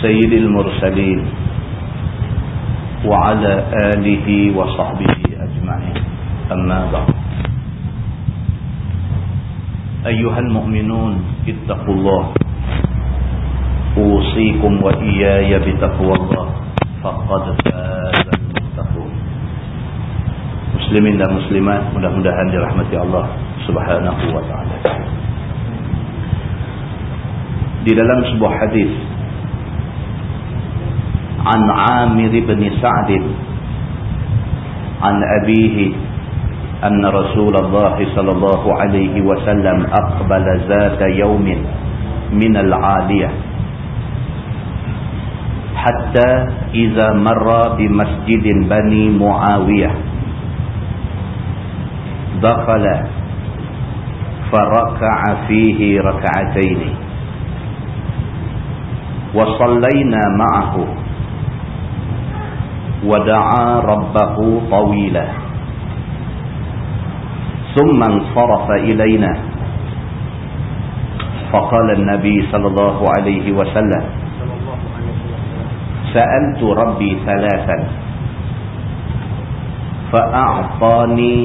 سيد المرسلين وعلى آله وصحبه أجمعين أما بعد أيها المؤمنون اتقوا الله أوصيكم وإياي بتقوى الله فقد فاز المتقون مسلمين dan muslimat mudah-mudahan dirahmati Allah subhanahu wa ta'ala di dalam sebuah hadis عن عامر بن سعد عن أبيه أن رسول الله صلى الله عليه وسلم أقبل ذات يوم من العالية حتى إذا مر بمسجد بني معاوية. دخل فركع فيه ركعتين. وصلينا معه. ودعا ربه طويلا. ثم انصرف إلينا. فقال النبي صلى الله عليه وسلم سألت ربي ثلاثا فأعطاني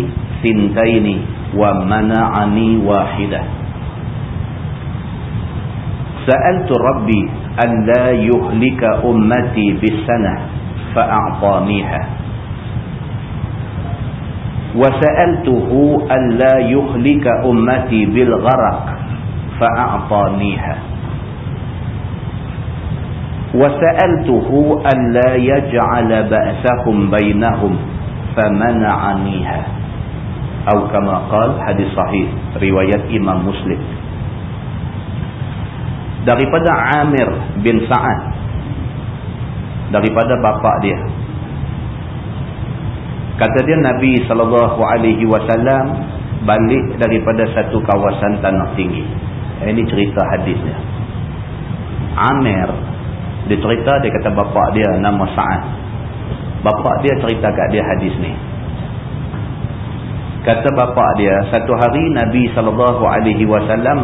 ثنتين ومنعني واحدة. سألت ربي أن لا يهلك أمتي بالسنة. فأعطانيها. وسألته ألا يهلك أمتي بالغرق فأعطانيها. وسألته ألا يجعل بأسهم بينهم فمنعنيها. أو كما قال حديث صحيح رواية إمام مسلم. daripada Amir bin Sa'ad daripada bapa dia. Kata dia Nabi wasallam balik daripada satu kawasan tanah tinggi. Ini cerita hadisnya. Amir dia cerita dia kata bapa dia nama Sa'ad. Bapa dia cerita kat dia hadis ni. Kata bapa dia, satu hari Nabi SAW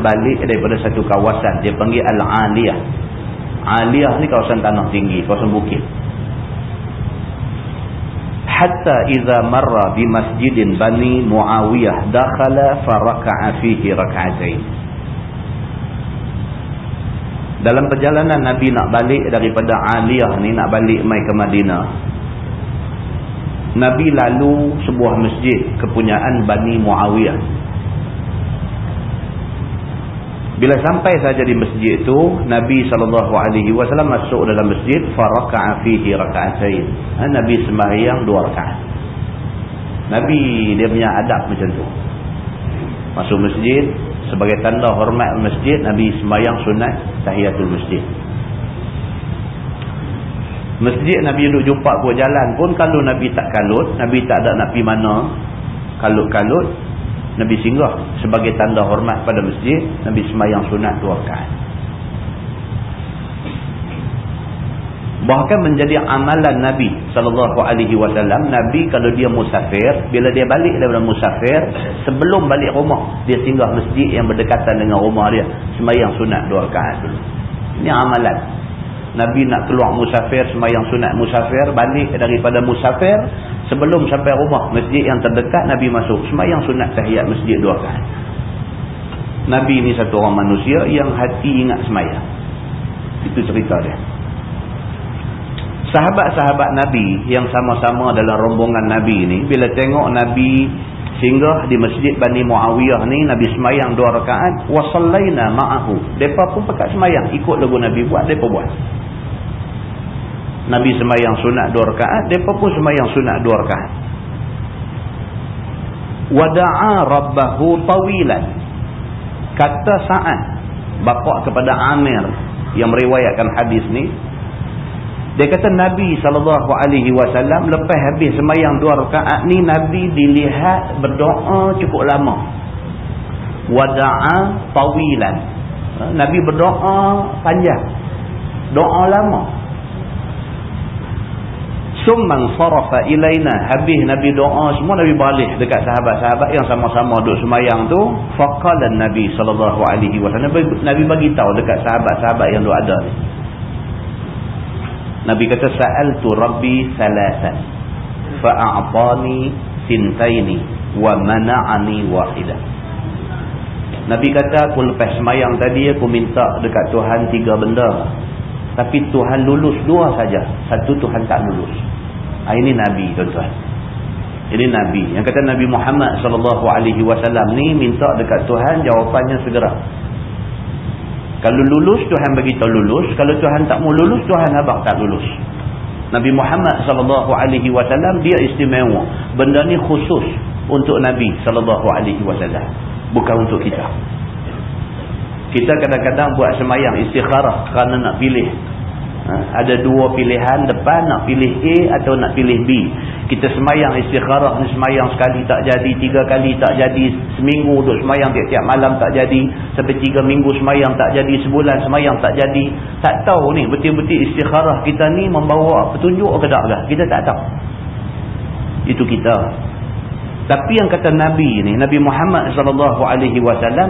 balik daripada satu kawasan. Dia panggil Al-Aliyah. Aliyah ni kawasan tanah tinggi, kawasan bukit. Hatta iza marra bi masjidin bani Muawiyah dakhala faraka'a fihi raka'atain. Dalam perjalanan Nabi nak balik daripada Aliyah ni, nak balik mai ke Madinah. Nabi lalu sebuah masjid kepunyaan Bani Muawiyah. Bila sampai saja di masjid itu, Nabi SAW masuk dalam masjid, faraka'a fihi raka'atain. Ha, Nabi sembahyang dua rakaat. Nabi dia punya adab macam tu. Masuk masjid, sebagai tanda hormat masjid, Nabi sembahyang sunat tahiyatul masjid. Masjid Nabi duduk jumpa buat jalan pun kalau Nabi tak kalut, Nabi tak ada nak pergi mana kalut-kalut, Nabi singgah sebagai tanda hormat pada masjid, Nabi semayang sunat dua rakaat. Bahkan menjadi amalan Nabi sallallahu alaihi wasallam, Nabi kalau dia musafir, bila dia balik daripada musafir, sebelum balik rumah, dia singgah masjid yang berdekatan dengan rumah dia, semayang sunat dua rakaat dulu. Ini amalan Nabi nak keluar musafir, semayang sunat musafir, balik daripada musafir, sebelum sampai rumah, masjid yang terdekat, Nabi masuk, semayang sunat tahiyat masjid dua kali. Nabi ni satu orang manusia yang hati ingat semayang. Itu cerita dia. Sahabat-sahabat Nabi yang sama-sama dalam rombongan Nabi ni, bila tengok Nabi singgah di masjid Bani Muawiyah ni, Nabi semayang dua rakaat, wasallaina ma'ahu. Mereka pun pakat semayang, ikut lagu Nabi buat, mereka buat. Nabi semayang sunat dua rakaat, mereka pun semayang sunat dua rakaat. Wada'a rabbahu tawilan. Kata saat bapa kepada Amir yang meriwayatkan hadis ni dia kata Nabi SAW lepas habis semayang dua rakaat ni Nabi dilihat berdoa cukup lama wada'a tawilan ha, Nabi berdoa panjang doa lama summan sarafa ilaina. Habis nabi doa semua nabi balik dekat sahabat-sahabat yang sama-sama duduk semayang tu. Faqala nabi wasallam nabi bagi tahu dekat sahabat-sahabat yang duduk ada ni. Nabi kata sa'altu rabbi salasan fa'a'tani sintaini wa mana'ani wahidah nabi kata aku lepas semayang tadi aku minta dekat Tuhan tiga benda tapi Tuhan lulus dua saja satu Tuhan tak lulus Ha, ini Nabi tuan-tuan. Ini Nabi. Yang kata Nabi Muhammad SAW ni minta dekat Tuhan jawapannya segera. Kalau lulus Tuhan bagi tahu lulus. Kalau Tuhan tak mau lulus Tuhan abang tak lulus. Nabi Muhammad SAW dia istimewa. Benda ni khusus untuk Nabi SAW. Bukan untuk kita. Kita kadang-kadang buat semayang istikharah kerana nak pilih Ha? Ada dua pilihan depan nak pilih A atau nak pilih B. Kita semayang istikharah ni semayang sekali tak jadi, tiga kali tak jadi, seminggu duduk semayang tiap-tiap malam tak jadi, sampai tiga minggu semayang tak jadi, sebulan semayang tak jadi. Tak tahu ni betul-betul istikharah kita ni membawa petunjuk ke tak lah. Kita tak tahu. Itu kita. Tapi yang kata Nabi ni, Nabi Muhammad SAW,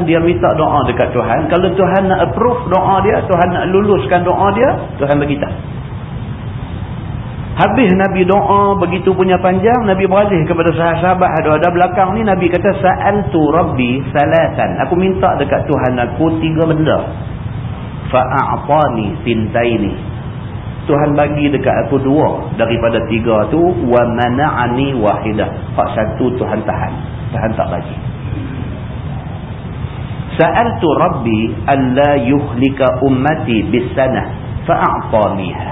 dia minta doa dekat Tuhan. Kalau Tuhan nak approve doa dia, Tuhan nak luluskan doa dia, Tuhan beritahu. Habis Nabi doa begitu punya panjang, Nabi beralih kepada sahabat-sahabat ada-ada belakang ni, Nabi kata, Sa'altu Rabbi salatan. Aku minta dekat Tuhan aku tiga benda. Fa'a'tani sintaini. Tuhan bagi dekat aku dua daripada tiga tu wa mana'ani wahidah. Hak satu Tuhan tahan. Tuhan tak bagi. Sa'altu Rabbi alla yuhlika ummati bisanah fa'a'taniha.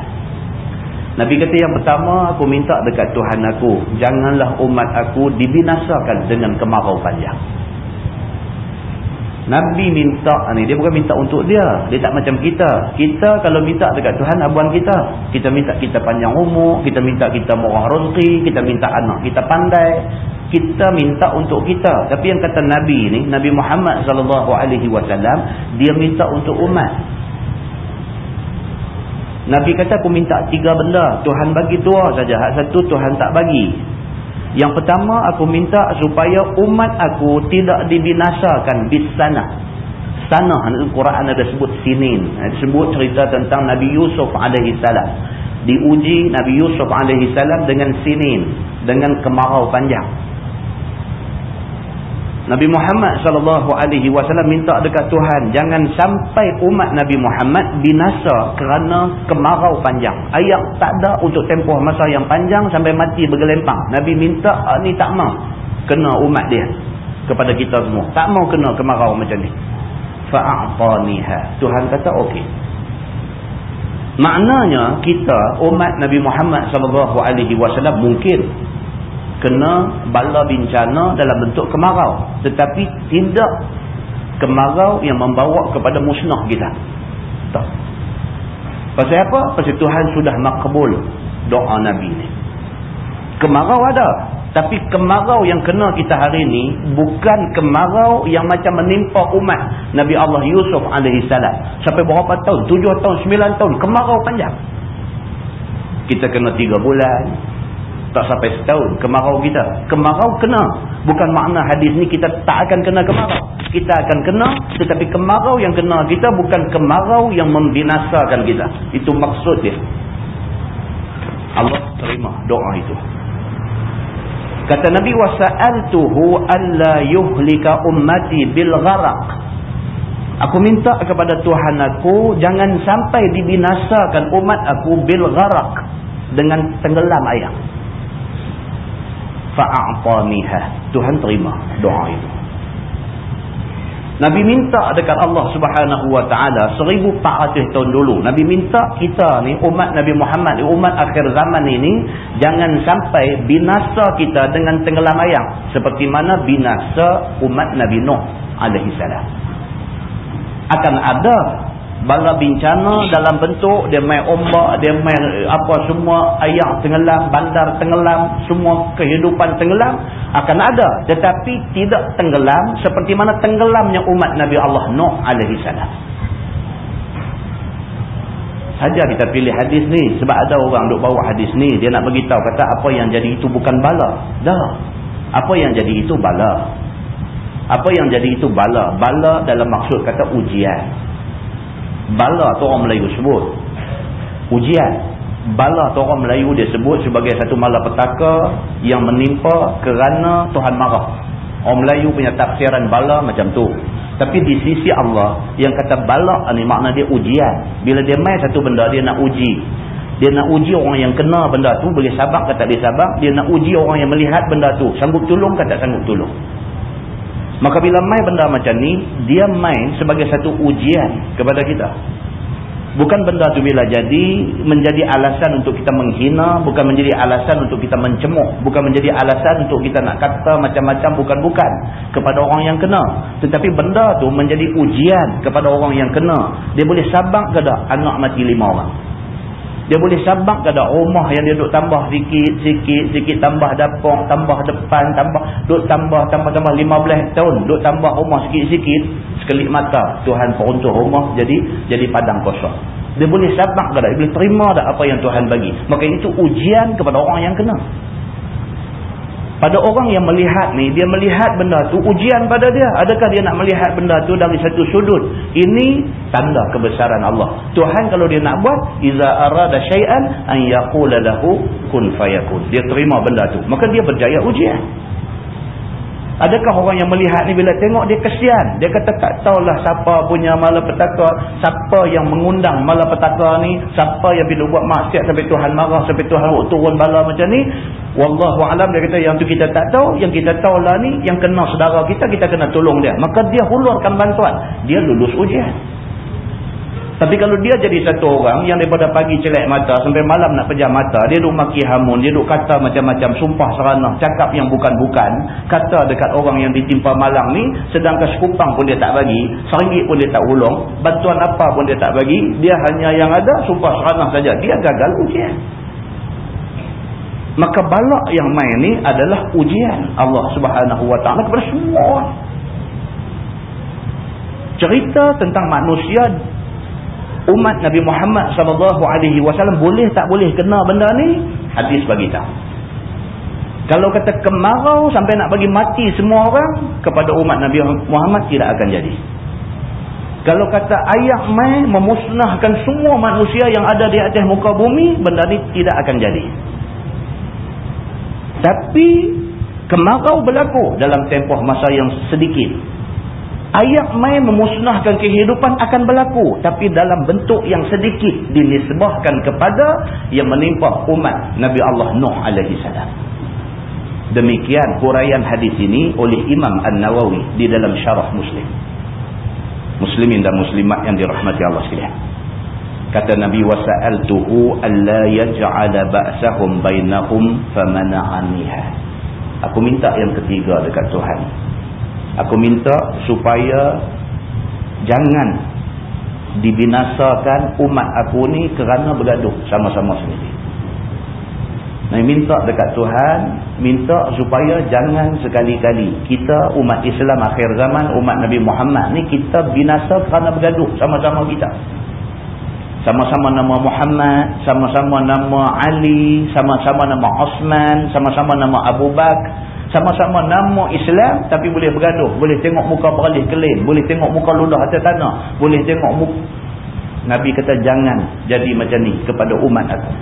Nabi kata yang pertama aku minta dekat Tuhan aku janganlah umat aku dibinasakan dengan kemarau panjang. Nabi minta ni dia bukan minta untuk dia. Dia tak macam kita. Kita kalau minta dekat Tuhan abuan kita. Kita minta kita panjang umur, kita minta kita murah rezeki, kita minta anak kita pandai. Kita minta untuk kita. Tapi yang kata Nabi ni, Nabi Muhammad sallallahu alaihi wasallam, dia minta untuk umat. Nabi kata aku minta tiga benda. Tuhan bagi dua saja. Hak satu Tuhan tak bagi. Yang pertama aku minta supaya umat aku tidak dibinasakan di sana. Sana dalam Quran ada sebut sinin. Ada sebut cerita tentang Nabi Yusuf alaihi salam. Diuji Nabi Yusuf alaihi salam dengan sinin, dengan kemarau panjang. Nabi Muhammad sallallahu alaihi wasallam minta dekat Tuhan jangan sampai umat Nabi Muhammad binasa kerana kemarau panjang. Ayat tak ada untuk tempoh masa yang panjang sampai mati bergelempang. Nabi minta ah, ni tak mau kena umat dia kepada kita semua. Tak mau kena kemarau macam ni. Fa'ataniha. Tuhan kata okey. Maknanya kita umat Nabi Muhammad sallallahu alaihi wasallam mungkin kena bala bencana dalam bentuk kemarau. Tetapi tidak kemarau yang membawa kepada musnah kita. Tak. Pasal apa? pasal Tuhan sudah makbul doa Nabi ni. Kemarau ada. Tapi kemarau yang kena kita hari ini bukan kemarau yang macam menimpa umat Nabi Allah Yusuf AS sampai berapa tahun? 7 tahun, 9 tahun. Kemarau panjang. Kita kena 3 bulan tak sampai setahun kemarau kita. Kemarau kena. Bukan makna hadis ni kita tak akan kena kemarau. Kita akan kena tetapi kemarau yang kena kita bukan kemarau yang membinasakan kita. Itu maksud dia. Allah terima doa itu. Kata Nabi wasa'altuhu alla yuhlika ummati bil gharaq. Aku minta kepada Tuhan aku jangan sampai dibinasakan umat aku bil gharaq dengan tenggelam air fa'a'taniha. Tuhan terima doa itu. Nabi minta dekat Allah subhanahu wa ta'ala 1400 tahun dulu. Nabi minta kita ni umat Nabi Muhammad umat akhir zaman ini jangan sampai binasa kita dengan tenggelam ayam. Seperti mana binasa umat Nabi Nuh alaihi salam. Akan ada bala bencana dalam bentuk dia main ombak dia main apa semua air tenggelam bandar tenggelam semua kehidupan tenggelam akan ada. Tetapi tidak tenggelam seperti mana tenggelamnya umat Nabi Allah Nuh alaihi salam. Saja kita pilih hadis ni sebab ada orang duk bawa hadis ni dia nak beritahu kata apa yang jadi itu bukan bala. Dah. Apa yang jadi itu bala. Apa yang jadi itu bala? Bala dalam maksud kata ujian bala tu orang Melayu sebut ujian bala tu orang Melayu dia sebut sebagai satu malapetaka yang menimpa kerana Tuhan marah orang Melayu punya tafsiran bala macam tu tapi di sisi Allah yang kata balak ni makna dia ujian. Bila dia main satu benda dia nak uji. Dia nak uji orang yang kena benda tu boleh sabak ke tak boleh sabak. Dia nak uji orang yang melihat benda tu. Sanggup tolong ke tak sanggup tolong. Maka bila main benda macam ni dia main sebagai satu ujian kepada kita. Bukan benda tu bila jadi menjadi alasan untuk kita menghina, bukan menjadi alasan untuk kita mencemuk, bukan menjadi alasan untuk kita nak kata macam-macam bukan-bukan kepada orang yang kena. Tetapi benda tu menjadi ujian kepada orang yang kena. Dia boleh sabak ke tak anak mati lima orang? Dia boleh sabak ke tak rumah yang dia duk tambah sikit, sikit, sikit, tambah dapur, tambah depan, tambah, duk tambah, tambah, tambah, lima belas tahun, duk tambah rumah sikit-sikit, sekelip mata Tuhan peruntuk rumah jadi jadi padang kosong. Dia boleh sabak ke tak? Dia boleh terima tak apa yang Tuhan bagi? Maka itu ujian kepada orang yang kena. Pada orang yang melihat ni, dia melihat benda tu ujian pada dia. Adakah dia nak melihat benda tu dari satu sudut? Ini tanda kebesaran Allah. Tuhan kalau dia nak buat, iza arada syai'an an yaqula lahu kun fayakun. Dia terima benda tu. Maka dia berjaya ujian. Adakah orang yang melihat ni bila tengok dia kesian. Dia kata tak tahulah siapa punya malapetaka. Siapa yang mengundang malapetaka ni. Siapa yang bila buat maksiat sampai Tuhan marah. Sampai Tuhan turun bala macam ni. Wallahualam dia kata yang tu kita tak tahu. Yang kita tahu lah ni. Yang kena saudara kita. Kita kena tolong dia. Maka dia hulurkan bantuan. Dia lulus ujian. Tapi kalau dia jadi satu orang yang daripada pagi celak mata sampai malam nak pejam mata, dia duk maki hamun, dia duk kata macam-macam sumpah seranah, cakap yang bukan-bukan, kata dekat orang yang ditimpa malang ni, sedangkan sekupang pun dia tak bagi, seringgit pun dia tak ulung, bantuan apa pun dia tak bagi, dia hanya yang ada sumpah seranah saja. Dia gagal ujian. Maka balak yang main ni adalah ujian Allah subhanahu ta'ala kepada semua Cerita tentang manusia umat Nabi Muhammad sallallahu alaihi wasallam boleh tak boleh kena benda ni? Hadis bagi tahu. Kalau kata kemarau sampai nak bagi mati semua orang kepada umat Nabi Muhammad tidak akan jadi. Kalau kata ayat mai memusnahkan semua manusia yang ada di atas muka bumi benda ni tidak akan jadi. Tapi kemarau berlaku dalam tempoh masa yang sedikit Ayat mai memusnahkan kehidupan akan berlaku. Tapi dalam bentuk yang sedikit dinisbahkan kepada yang menimpa umat Nabi Allah Nuh alaihi salam. Demikian huraian hadis ini oleh Imam An-Nawawi di dalam syarah Muslim. Muslimin dan muslimat yang dirahmati Allah sekalian. Kata Nabi wasa'altuhu alla yaj'ala ba'sahum bainahum famana'aniha. Aku minta yang ketiga dekat Tuhan Aku minta supaya jangan dibinasakan umat aku ni kerana bergaduh sama-sama sendiri. Nah, minta dekat Tuhan, minta supaya jangan sekali-kali kita umat Islam akhir zaman, umat Nabi Muhammad ni kita binasa kerana bergaduh sama-sama kita. Sama-sama nama Muhammad, sama-sama nama Ali, sama-sama nama Osman, sama-sama nama Abu Bakar, sama-sama nama Islam tapi boleh bergaduh. Boleh tengok muka beralih kelin boleh tengok muka ludah atas tanah. Boleh tengok muka Nabi kata jangan jadi macam ni kepada umat aku.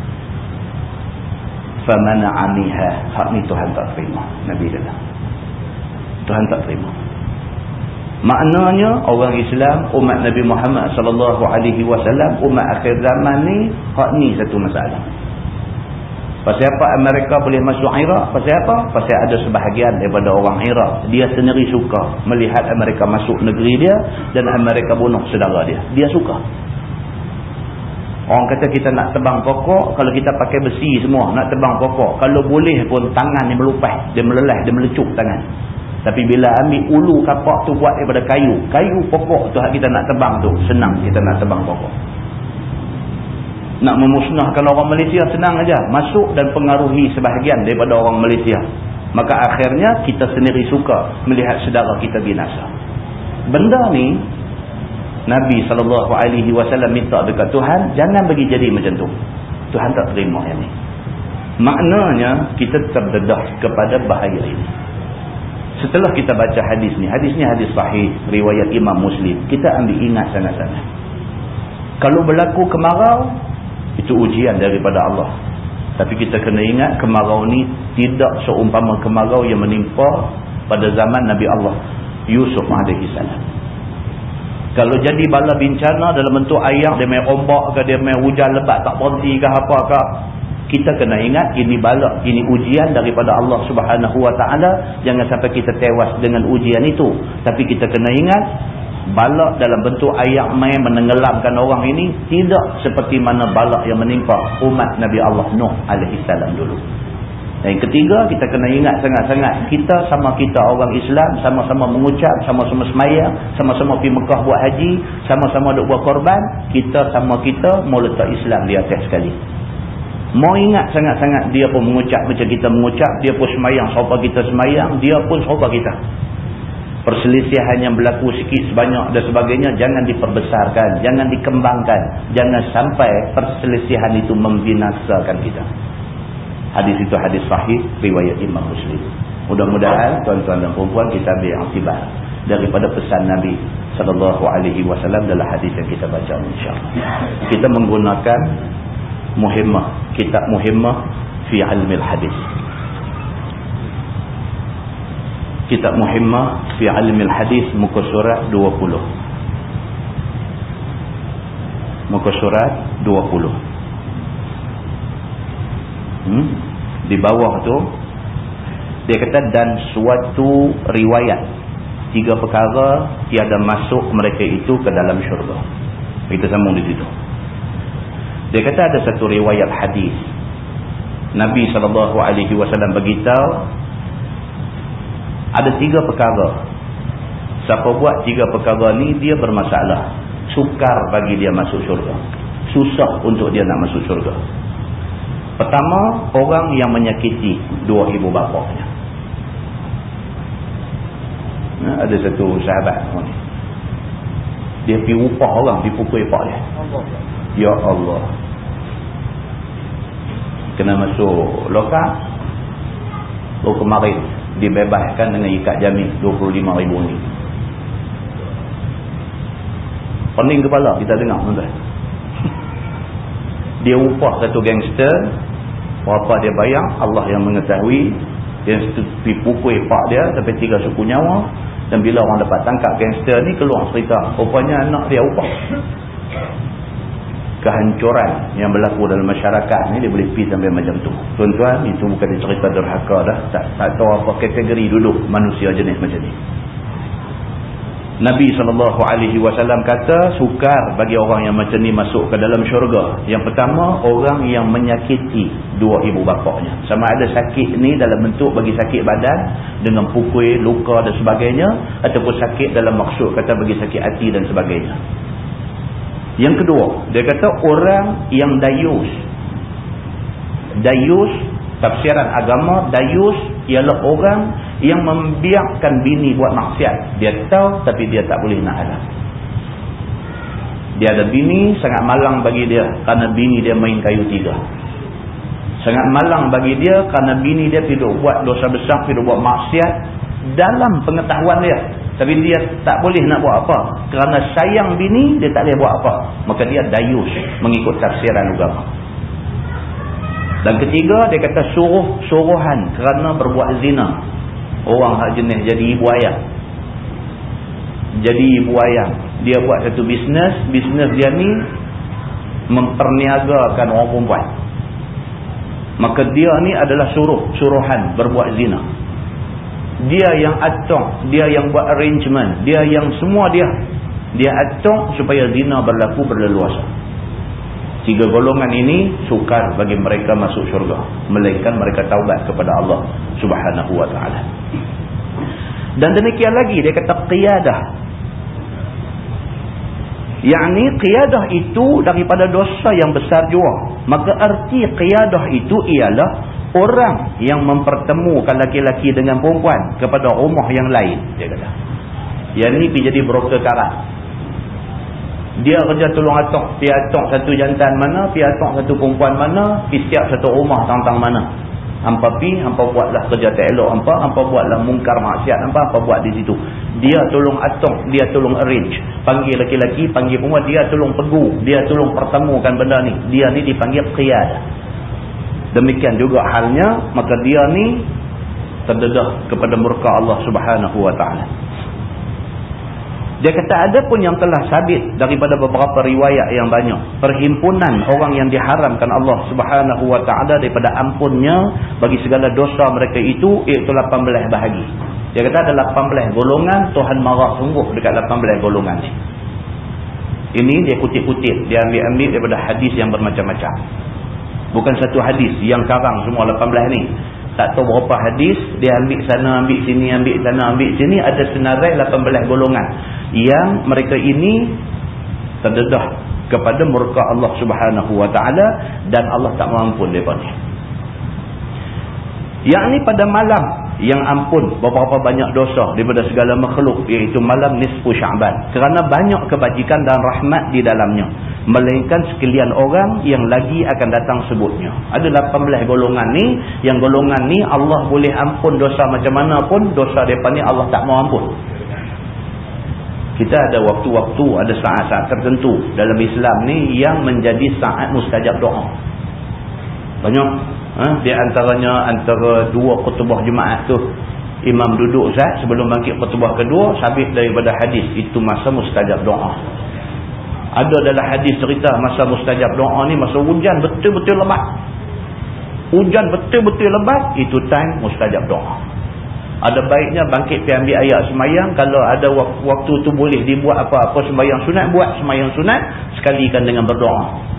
Famana aniha hak ni Tuhan tak terima. Nabi kata. Tuhan tak terima. Maknanya orang Islam umat Nabi Muhammad sallallahu alaihi wasallam umat akhir zaman ni hak ni satu masalah Pasal apa Amerika boleh masuk Iraq? Pasal apa? Pasal ada sebahagian daripada orang Iraq. Dia sendiri suka melihat Amerika masuk negeri dia dan Amerika bunuh saudara dia. Dia suka. Orang kata kita nak tebang pokok, kalau kita pakai besi semua nak tebang pokok. Kalau boleh pun tangan ni melupas, dia meleleh, dia melecuk tangan. Tapi bila ambil ulu kapak tu buat daripada kayu. Kayu pokok tu kita nak tebang tu. Senang kita nak tebang pokok. Nak memusnahkan orang Malaysia senang aja Masuk dan pengaruhi sebahagian daripada orang Malaysia. Maka akhirnya kita sendiri suka melihat saudara kita binasa. Benda ni Nabi SAW minta dekat Tuhan. Jangan bagi jadi macam tu. Tuhan tak terima yang ni. Maknanya kita terdedah kepada bahaya ini. Setelah kita baca hadis ni, hadis ni hadis sahih, riwayat Imam Muslim, kita ambil ingat sangat-sangat. Kalau berlaku kemarau, itu ujian daripada Allah. Tapi kita kena ingat kemarau ni tidak seumpama kemarau yang menimpa pada zaman Nabi Allah Yusuf AS. Kalau jadi bala bencana dalam bentuk air, dia main ombak ke, dia main hujan lebat tak berhenti ke apa ke, kita kena ingat ini bala ini ujian daripada Allah Subhanahu wa taala jangan sampai kita tewas dengan ujian itu tapi kita kena ingat bala dalam bentuk air mai menenggelamkan orang ini tidak seperti mana bala yang menimpa umat Nabi Allah Nuh salam dulu dan ketiga, kita kena ingat sangat-sangat. Kita sama kita orang Islam, sama-sama mengucap, sama-sama semayang, sama-sama pergi Mekah buat haji, sama-sama duk buat korban. Kita sama kita, mau letak Islam di atas sekali. Mau ingat sangat-sangat dia pun mengucap macam kita mengucap. Dia pun semayang serupa kita semayang. Dia pun serupa kita. Perselisihan yang berlaku sikit sebanyak dan sebagainya. Jangan diperbesarkan. Jangan dikembangkan. Jangan sampai perselisihan itu membinasakan kita. Hadis itu hadis sahih. Riwayat Imam Muslim. Mudah-mudahan tuan-tuan dan perempuan kita ambil akibat. Daripada pesan Nabi Sallallahu Alaihi Wasallam dalam hadis yang kita baca insyaAllah. Kita menggunakan muhimmah kitab muhimmah fi ilmi hadis kitab muhimmah fi ilmi hadis muka surat 20 muka surat 20 hmm? di bawah tu dia kata dan suatu riwayat tiga perkara tiada masuk mereka itu ke dalam syurga kita sambung di situ dia kata ada satu riwayat hadis. Nabi SAW beritahu ada tiga perkara. Siapa buat tiga perkara ni dia bermasalah. Sukar bagi dia masuk syurga. Susah untuk dia nak masuk syurga. Pertama, orang yang menyakiti dua ibu bapanya. Nah, ada satu sahabat. Dia pergi upah orang, pergi pukul ipak dia. Ya Allah kena masuk lokal baru kemarin dibebaskan dengan ikat jamin 25 ribu ni. Pening kepala kita dengar tuan dia upah satu gangster berapa dia bayang Allah yang mengetahui. Dia pergi pukul pak dia sampai tiga suku nyawa. Dan bila orang dapat tangkap gangster ni keluar cerita rupanya anak dia upah kehancuran yang berlaku dalam masyarakat ni dia boleh pergi sampai macam tu. Tuan-tuan itu bukan cerita derhaka dah. Tak, tak tahu apa kategori duduk manusia jenis macam ni. Nabi SAW kata sukar bagi orang yang macam ni masuk ke dalam syurga. Yang pertama orang yang menyakiti dua ibu bapaknya. Sama ada sakit ni dalam bentuk bagi sakit badan dengan pukul, luka dan sebagainya ataupun sakit dalam maksud kata bagi sakit hati dan sebagainya yang kedua, dia kata orang yang dayus. Dayus, tafsiran agama, dayus ialah orang yang membiarkan bini buat maksiat. Dia tahu tapi dia tak boleh nak halang. Dia ada bini, sangat malang bagi dia kerana bini dia main kayu tiga. Sangat malang bagi dia kerana bini dia tidak buat dosa besar, tidak buat maksiat dalam pengetahuan dia. Tapi dia tak boleh nak buat apa. Kerana sayang bini, dia tak boleh buat apa. Maka dia dayus mengikut tafsiran agama. Dan ketiga, dia kata suruh suruhan kerana berbuat zina. Orang hak jenis jadi ibu ayah. Jadi ibu ayah. Dia buat satu bisnes. Bisnes dia ni memperniagakan orang perempuan. Maka dia ni adalah suruh, suruhan berbuat zina dia yang atok dia yang buat arrangement dia yang semua dia dia atok supaya zina berlaku berleluasa tiga golongan ini sukar bagi mereka masuk syurga melainkan mereka taubat kepada Allah subhanahu wa ta'ala Dan demikian lagi dia kata qiyadah. Yang ni qiyadah itu daripada dosa yang besar juga. Maka arti qiyadah itu ialah orang yang mempertemukan laki-laki dengan perempuan kepada rumah yang lain. Dia kata. Yang ni pergi jadi broker karat. Dia kerja tolong atok. Pergi atok satu jantan mana. Pergi atok satu perempuan mana. Pergi siap satu rumah tang-tang mana. Hampa pi, hampa buatlah kerja tak elok hampa, hampa buatlah mungkar maksiat hampa, hampa buat di situ. Dia tolong atok, dia tolong arrange. Panggil laki-laki, panggil perempuan, dia tolong pegu, dia tolong pertemukan benda ni. Dia ni dipanggil qiyad. Demikian juga halnya, maka dia ni terdedah kepada murka Allah Subhanahu wa taala. Dia kata ada pun yang telah sabit daripada beberapa riwayat yang banyak. Perhimpunan orang yang diharamkan Allah subhanahu wa ta'ala daripada ampunnya bagi segala dosa mereka itu iaitu 18 bahagi. Dia kata ada 18 golongan Tuhan marah sungguh dekat 18 golongan ni. Ini dia kutip-kutip. Dia ambil-ambil daripada hadis yang bermacam-macam. Bukan satu hadis yang karang semua 18 ni. Tak tahu berapa hadis dia ambil sana ambil sini ambil sana ambil sini ada senarai 18 golongan yang mereka ini terdedah kepada murka Allah Subhanahu wa taala dan Allah tak mampu depa ni. Yang ni pada malam yang ampun beberapa banyak dosa daripada segala makhluk iaitu malam nisfu sya'ban. Kerana banyak kebajikan dan rahmat di dalamnya. Melainkan sekalian orang yang lagi akan datang sebutnya. Ada 18 golongan ni yang golongan ni Allah boleh ampun dosa macam mana pun dosa mereka ni Allah tak mau ampun. Kita ada waktu-waktu ada saat-saat tertentu dalam Islam ni yang menjadi saat mustajab doa banyak. Ha? di antaranya antara dua kutubah jemaah tu imam duduk Zat sebelum bangkit kutubah kedua sabit daripada hadis itu masa mustajab doa. Ada dalam hadis cerita masa mustajab doa ni masa hujan betul-betul lebat. Hujan betul-betul lebat itu time mustajab doa. Ada baiknya bangkit pergi ambil ayat semayang. Kalau ada waktu tu boleh dibuat apa-apa semayang sunat buat semayang sunat sekalikan dengan berdoa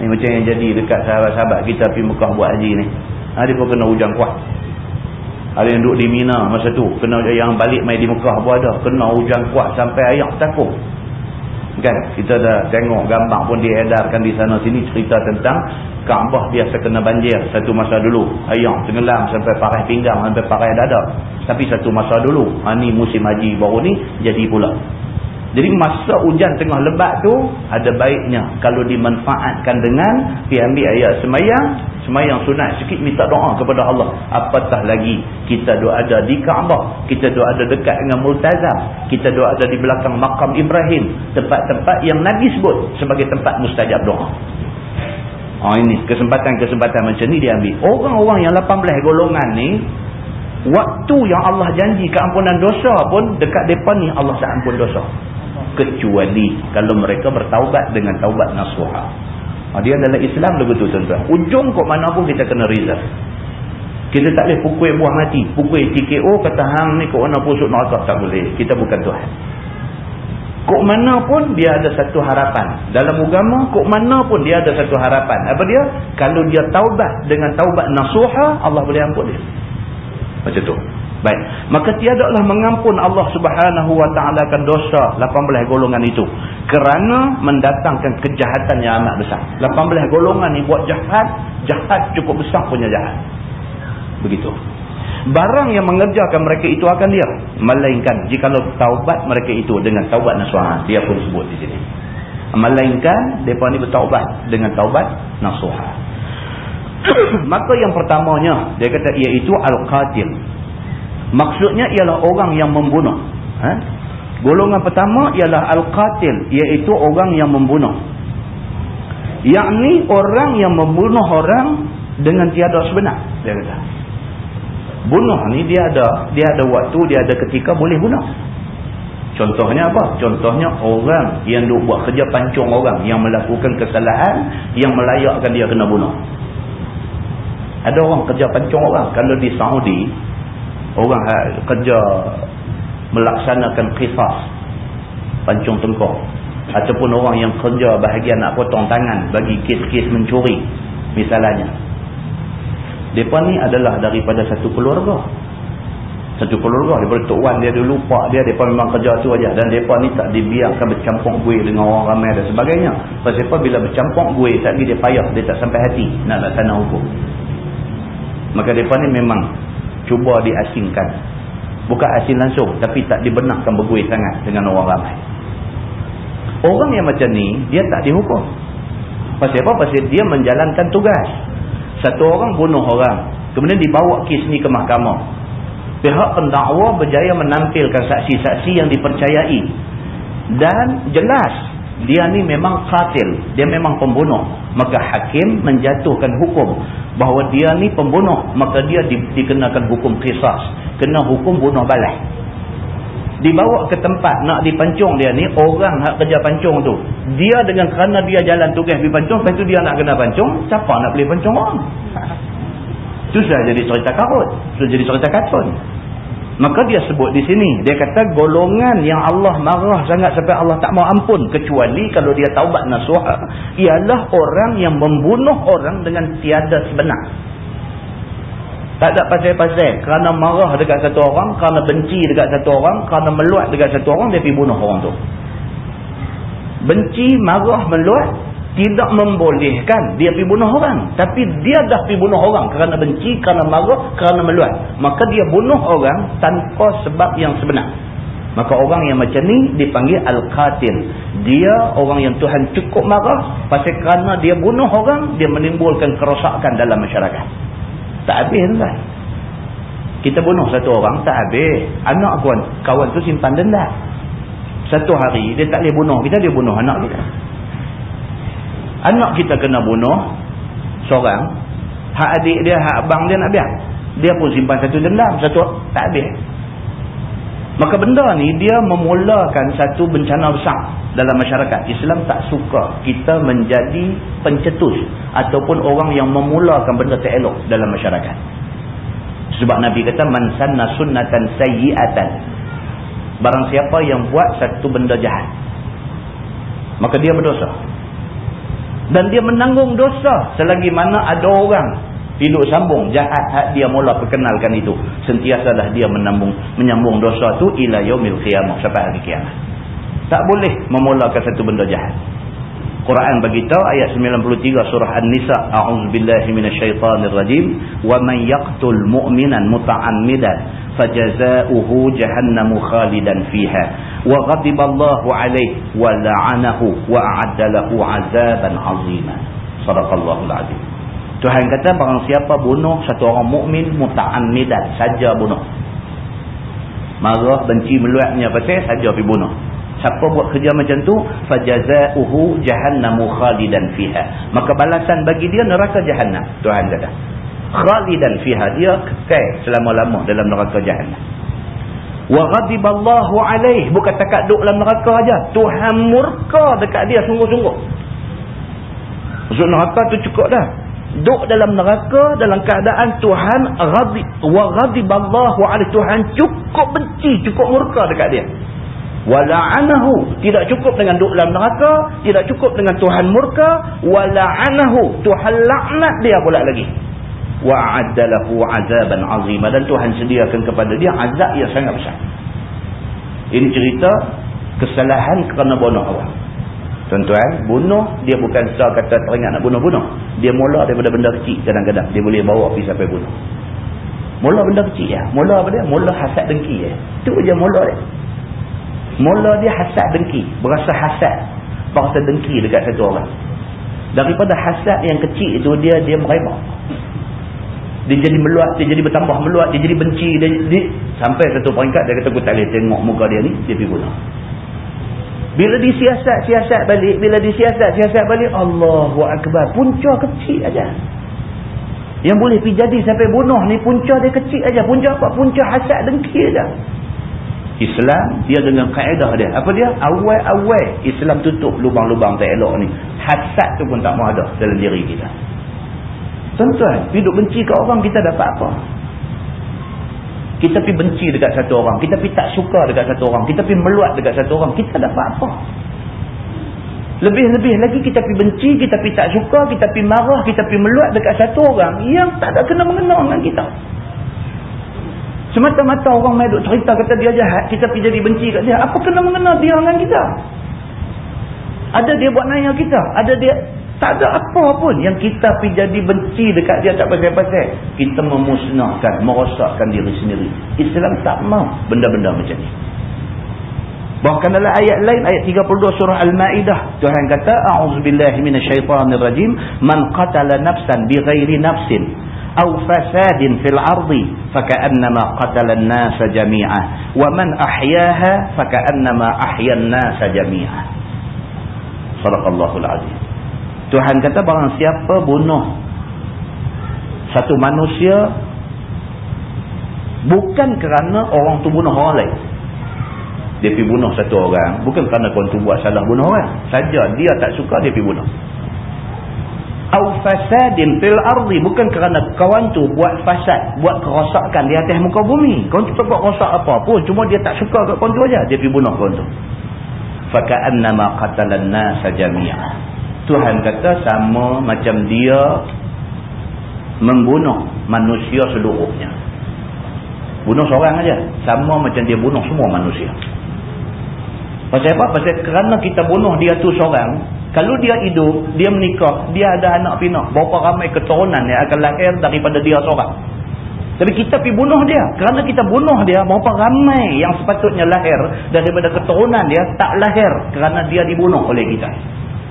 Ni macam yang jadi dekat sahabat-sahabat kita pergi Mekah buat haji ni. Ha, dia pun kena hujan kuat. Ada yang duduk di Mina masa tu. Kena yang balik main di Mekah pun ada. Kena hujan kuat sampai ayak takut. Kan? Kita dah tengok gambar pun diedarkan di sana sini cerita tentang Kaabah biasa kena banjir satu masa dulu. Ayak tenggelam sampai parai pinggang sampai parai dada. Tapi satu masa dulu. Ha, ni musim haji baru ni jadi pula. Jadi masa hujan tengah lebat tu ada baiknya kalau dimanfaatkan dengan pi ambil ayat semayang, semayang sunat sikit minta doa kepada Allah. Apatah lagi kita doa ada di Kaabah, kita doa ada dekat dengan Multazam, kita doa ada di belakang makam Ibrahim, tempat-tempat yang Nabi sebut sebagai tempat mustajab doa. Oh ini kesempatan-kesempatan macam ni dia ambil. Orang-orang yang 18 golongan ni waktu yang Allah janji keampunan dosa pun dekat depan ni Allah tak ampun dosa kecuali kalau mereka bertaubat dengan taubat nasuha. Ha, dia adalah Islam begitu tuan-tuan. Ujung kok mana pun kita kena rizal. Kita tak boleh pukul buah mati. Pukul TKO kata hang ni kok mana pusuk neraka tak boleh. Kita bukan Tuhan. Kok mana pun dia ada satu harapan. Dalam agama kok mana pun dia ada satu harapan. Apa dia? Kalau dia taubat dengan taubat nasuha Allah boleh ampun dia. Macam tu. Baik. Maka tiadalah mengampun Allah subhanahu wa ta'ala kan dosa 18 golongan itu. Kerana mendatangkan kejahatan yang amat besar. 18 golongan ni buat jahat. Jahat cukup besar punya jahat. Begitu. Barang yang mengerjakan mereka itu akan dia. Melainkan jika taubat mereka itu dengan taubat nasuhah. Dia pun sebut di sini. Melainkan mereka ni bertaubat dengan taubat nasuhah. Maka yang pertamanya dia kata iaitu Al-Qatil. Maksudnya ialah orang yang membunuh. Ha? Golongan pertama ialah Al-Qatil. Iaitu orang yang membunuh. Yang ni orang yang membunuh orang dengan tiada sebenar. Dia kata. Bunuh ni dia ada dia ada waktu, dia ada ketika boleh bunuh. Contohnya apa? Contohnya orang yang duk buat kerja pancung orang. Yang melakukan kesalahan. Yang melayakkan dia kena bunuh. Ada orang kerja pancung orang. Kalau di Saudi orang kerja melaksanakan qisas pancung tengkok. Ataupun orang yang kerja bahagian nak potong tangan bagi kes-kes mencuri misalnya. Mereka ni adalah daripada satu keluarga. Satu keluarga daripada Tok Wan dia dulu pak dia mereka memang kerja tu aja. Dan mereka ni tak dibiarkan bercampur gue dengan orang ramai dan sebagainya. Pasal apa bila bercampur gue tak dia payah dia tak sampai hati nak laksana hukum maka mereka ni memang cuba diasingkan. Bukan asing langsung tapi tak dibenarkan bergue sangat dengan orang ramai. Orang yang macam ni dia tak dihukum. Pasal apa? pasal dia menjalankan tugas. Satu orang bunuh orang kemudian dibawa kes ni ke mahkamah. Pihak pendakwa berjaya menampilkan saksi-saksi yang dipercayai. Dan jelas dia ni memang qatil. Dia memang pembunuh. Maka hakim menjatuhkan hukum bahawa dia ni pembunuh. Maka dia di, dikenakan hukum qisas. Kena hukum bunuh balas. Dibawa ke tempat nak dipancung dia ni orang nak kerja pancung tu. Dia dengan kerana dia jalan tugas pergi pancung lepas tu dia nak kena pancung siapa nak boleh pancung orang? Itu sudah jadi cerita karut. Sudah jadi cerita katun. Maka dia sebut di sini. Dia kata golongan yang Allah marah sangat sampai Allah tak mau ampun. Kecuali kalau dia taubat nasuha. Ialah orang yang membunuh orang dengan tiada sebenar. Tak ada pasal-pasal. Kerana marah dekat satu orang. Kerana benci dekat satu orang. Kerana meluat dekat satu orang. Dia pergi bunuh orang tu. Benci, marah, meluat tidak membolehkan dia pergi bunuh orang. Tapi dia dah pergi bunuh orang kerana benci, kerana marah, kerana meluat maka dia bunuh orang tanpa sebab yang sebenar. Maka orang yang macam ni dipanggil Al-Qatil. Dia orang yang Tuhan cukup marah pasal kerana dia bunuh orang dia menimbulkan kerosakan dalam masyarakat. Tak habis tuan. Kita bunuh satu orang tak habis. Anak kawan, kawan tu simpan dendam satu hari dia tak boleh bunuh. Kita dia bunuh anak kita anak kita kena bunuh seorang hak adik dia hak abang dia nak biar. Dia pun simpan satu dendam satu tak habis. Maka benda ni dia memulakan satu bencana besar dalam masyarakat. Islam tak suka kita menjadi pencetus ataupun orang yang memulakan benda tak elok dalam masyarakat. Sebab Nabi kata man sanna sunnatan sayyi'atan. Barang siapa yang buat satu benda jahat maka dia berdosa dan dia menanggung dosa selagi mana ada orang hidup sambung jahat hak dia mula perkenalkan itu. Sentiasalah dia menambung menyambung dosa tu ila yaumil qiyamah sampai hari kiamat. Tak boleh memulakan satu benda jahat. Quran bagi tahu ayat 93 surah An-Nisa a'udzubillahi minasyaitonirrajim wa man yaqtul mu'minan muta'ammidan fajaza'uhu jahannamu khalidan fiha wa ghadiballahu alayhi wa la'anahu wa a'adda lahu 'adzaban 'azima sadaqallahu al-'azim Tuhan kata barang siapa bunuh satu orang mukmin muta'ammidan saja bunuh marah benci meluatnya pasal saja pergi bunuh Siapa buat kerja macam tu fajazauhu jahannamu khalidan fiha. Maka balasan bagi dia neraka jahannam. Tuhan kata. Khalidan fiha dia kekal selama-lama dalam neraka jahannam. Wa ghadiballahu alaih. Bukan takat duduk dalam neraka aja. Tuhan murka dekat dia sungguh-sungguh. Masuk neraka tu cukup dah. Duduk dalam neraka dalam keadaan Tuhan ghadib wa ghadiballahu alaih. Tuhan cukup benci, cukup murka dekat dia. Wala'anahu tidak cukup dengan duduk dalam neraka tidak cukup dengan Tuhan murka. Wala'anahu Tuhan laknat dia pula lagi wa'addalahu azaban azima. Dan Tuhan sediakan kepada dia azab yang sangat besar. Ini cerita kesalahan kerana bunuh orang tuan-tuan bunuh dia bukan sah kata teringat nak bunuh-bunuh. Dia mula daripada benda kecil kadang-kadang. Dia boleh bawa pergi sampai bunuh. Mula benda kecil ya. Mula apa dia? Mula hasad dengki ya. Itu je mula dia. Mula dia hasad dengki. Berasa hasad. Berasa dengki dekat satu orang. Daripada hasad yang kecil itu dia dia merebak. Dia jadi meluat. Dia jadi bertambah meluat. Dia jadi benci. Dia, dia, sampai satu peringkat dia kata aku tak boleh tengok muka dia ni. Dia pergi bunuh. Bila disiasat-siasat balik. Bila disiasat-siasat balik. Allahu Akbar. Punca kecil aja. Yang boleh pergi jadi sampai bunuh ni punca dia kecil aja. Punca apa? Punca hasad dengki aja. Islam dia dengan kaedah dia apa dia awal-awal Islam tutup lubang-lubang tak elok ni hasad tu pun tak mau ada dalam diri kita tuan-tuan hidup benci ke orang kita dapat apa kita pergi benci dekat satu orang kita pergi tak suka dekat satu orang kita pergi meluat dekat satu orang kita dapat apa lebih-lebih lagi kita pergi benci kita pergi tak suka kita pergi marah kita pergi meluat dekat satu orang yang tak ada kena mengenal dengan kita Semata-mata orang main duk cerita kata dia jahat, kita pergi jadi benci kat dia. Apa kena mengena dia dengan kita? Ada dia buat naya kita. Ada dia... Tak ada apa pun yang kita pergi jadi benci dekat dia tak pasal-pasal. Kita memusnahkan, merosakkan diri sendiri. Islam tak mau benda-benda macam ni. Bahkan dalam ayat lain, ayat 32 surah Al-Ma'idah. Tuhan kata, A'udzubillahi minasyaitanirrajim. Man qatala nafsan bighairi nafsin. Au fasadin fil ardi. Faka'annama qatala nasa jami'ah. Wa man ahyaha. Faka'annama ahyan nasa jami'ah. Sadaqallahul azim. Tuhan kata barang siapa bunuh satu manusia bukan kerana orang tu bunuh orang lain. Dia pergi bunuh satu orang bukan kerana kawan tu buat salah bunuh orang. Saja dia tak suka dia pergi bunuh. Au fasadin fil ardi bukan kerana kawan tu buat fasad, buat kerosakan di atas muka bumi. Kawan tu tak buat rosak apa pun, cuma dia tak suka kat kawan tu aja, dia pergi bunuh kawan tu. Fa ka'annama qatalan nasa jami'a. Tuhan kata sama macam dia membunuh manusia seluruhnya. Bunuh seorang aja, sama macam dia bunuh semua manusia. Pasal apa? Pasal kerana kita bunuh dia tu seorang, kalau dia hidup, dia menikah, dia ada anak pinak, berapa ramai keturunan yang akan lahir daripada dia seorang. Tapi kita pergi bunuh dia. Kerana kita bunuh dia, berapa ramai yang sepatutnya lahir daripada keturunan dia tak lahir kerana dia dibunuh oleh kita.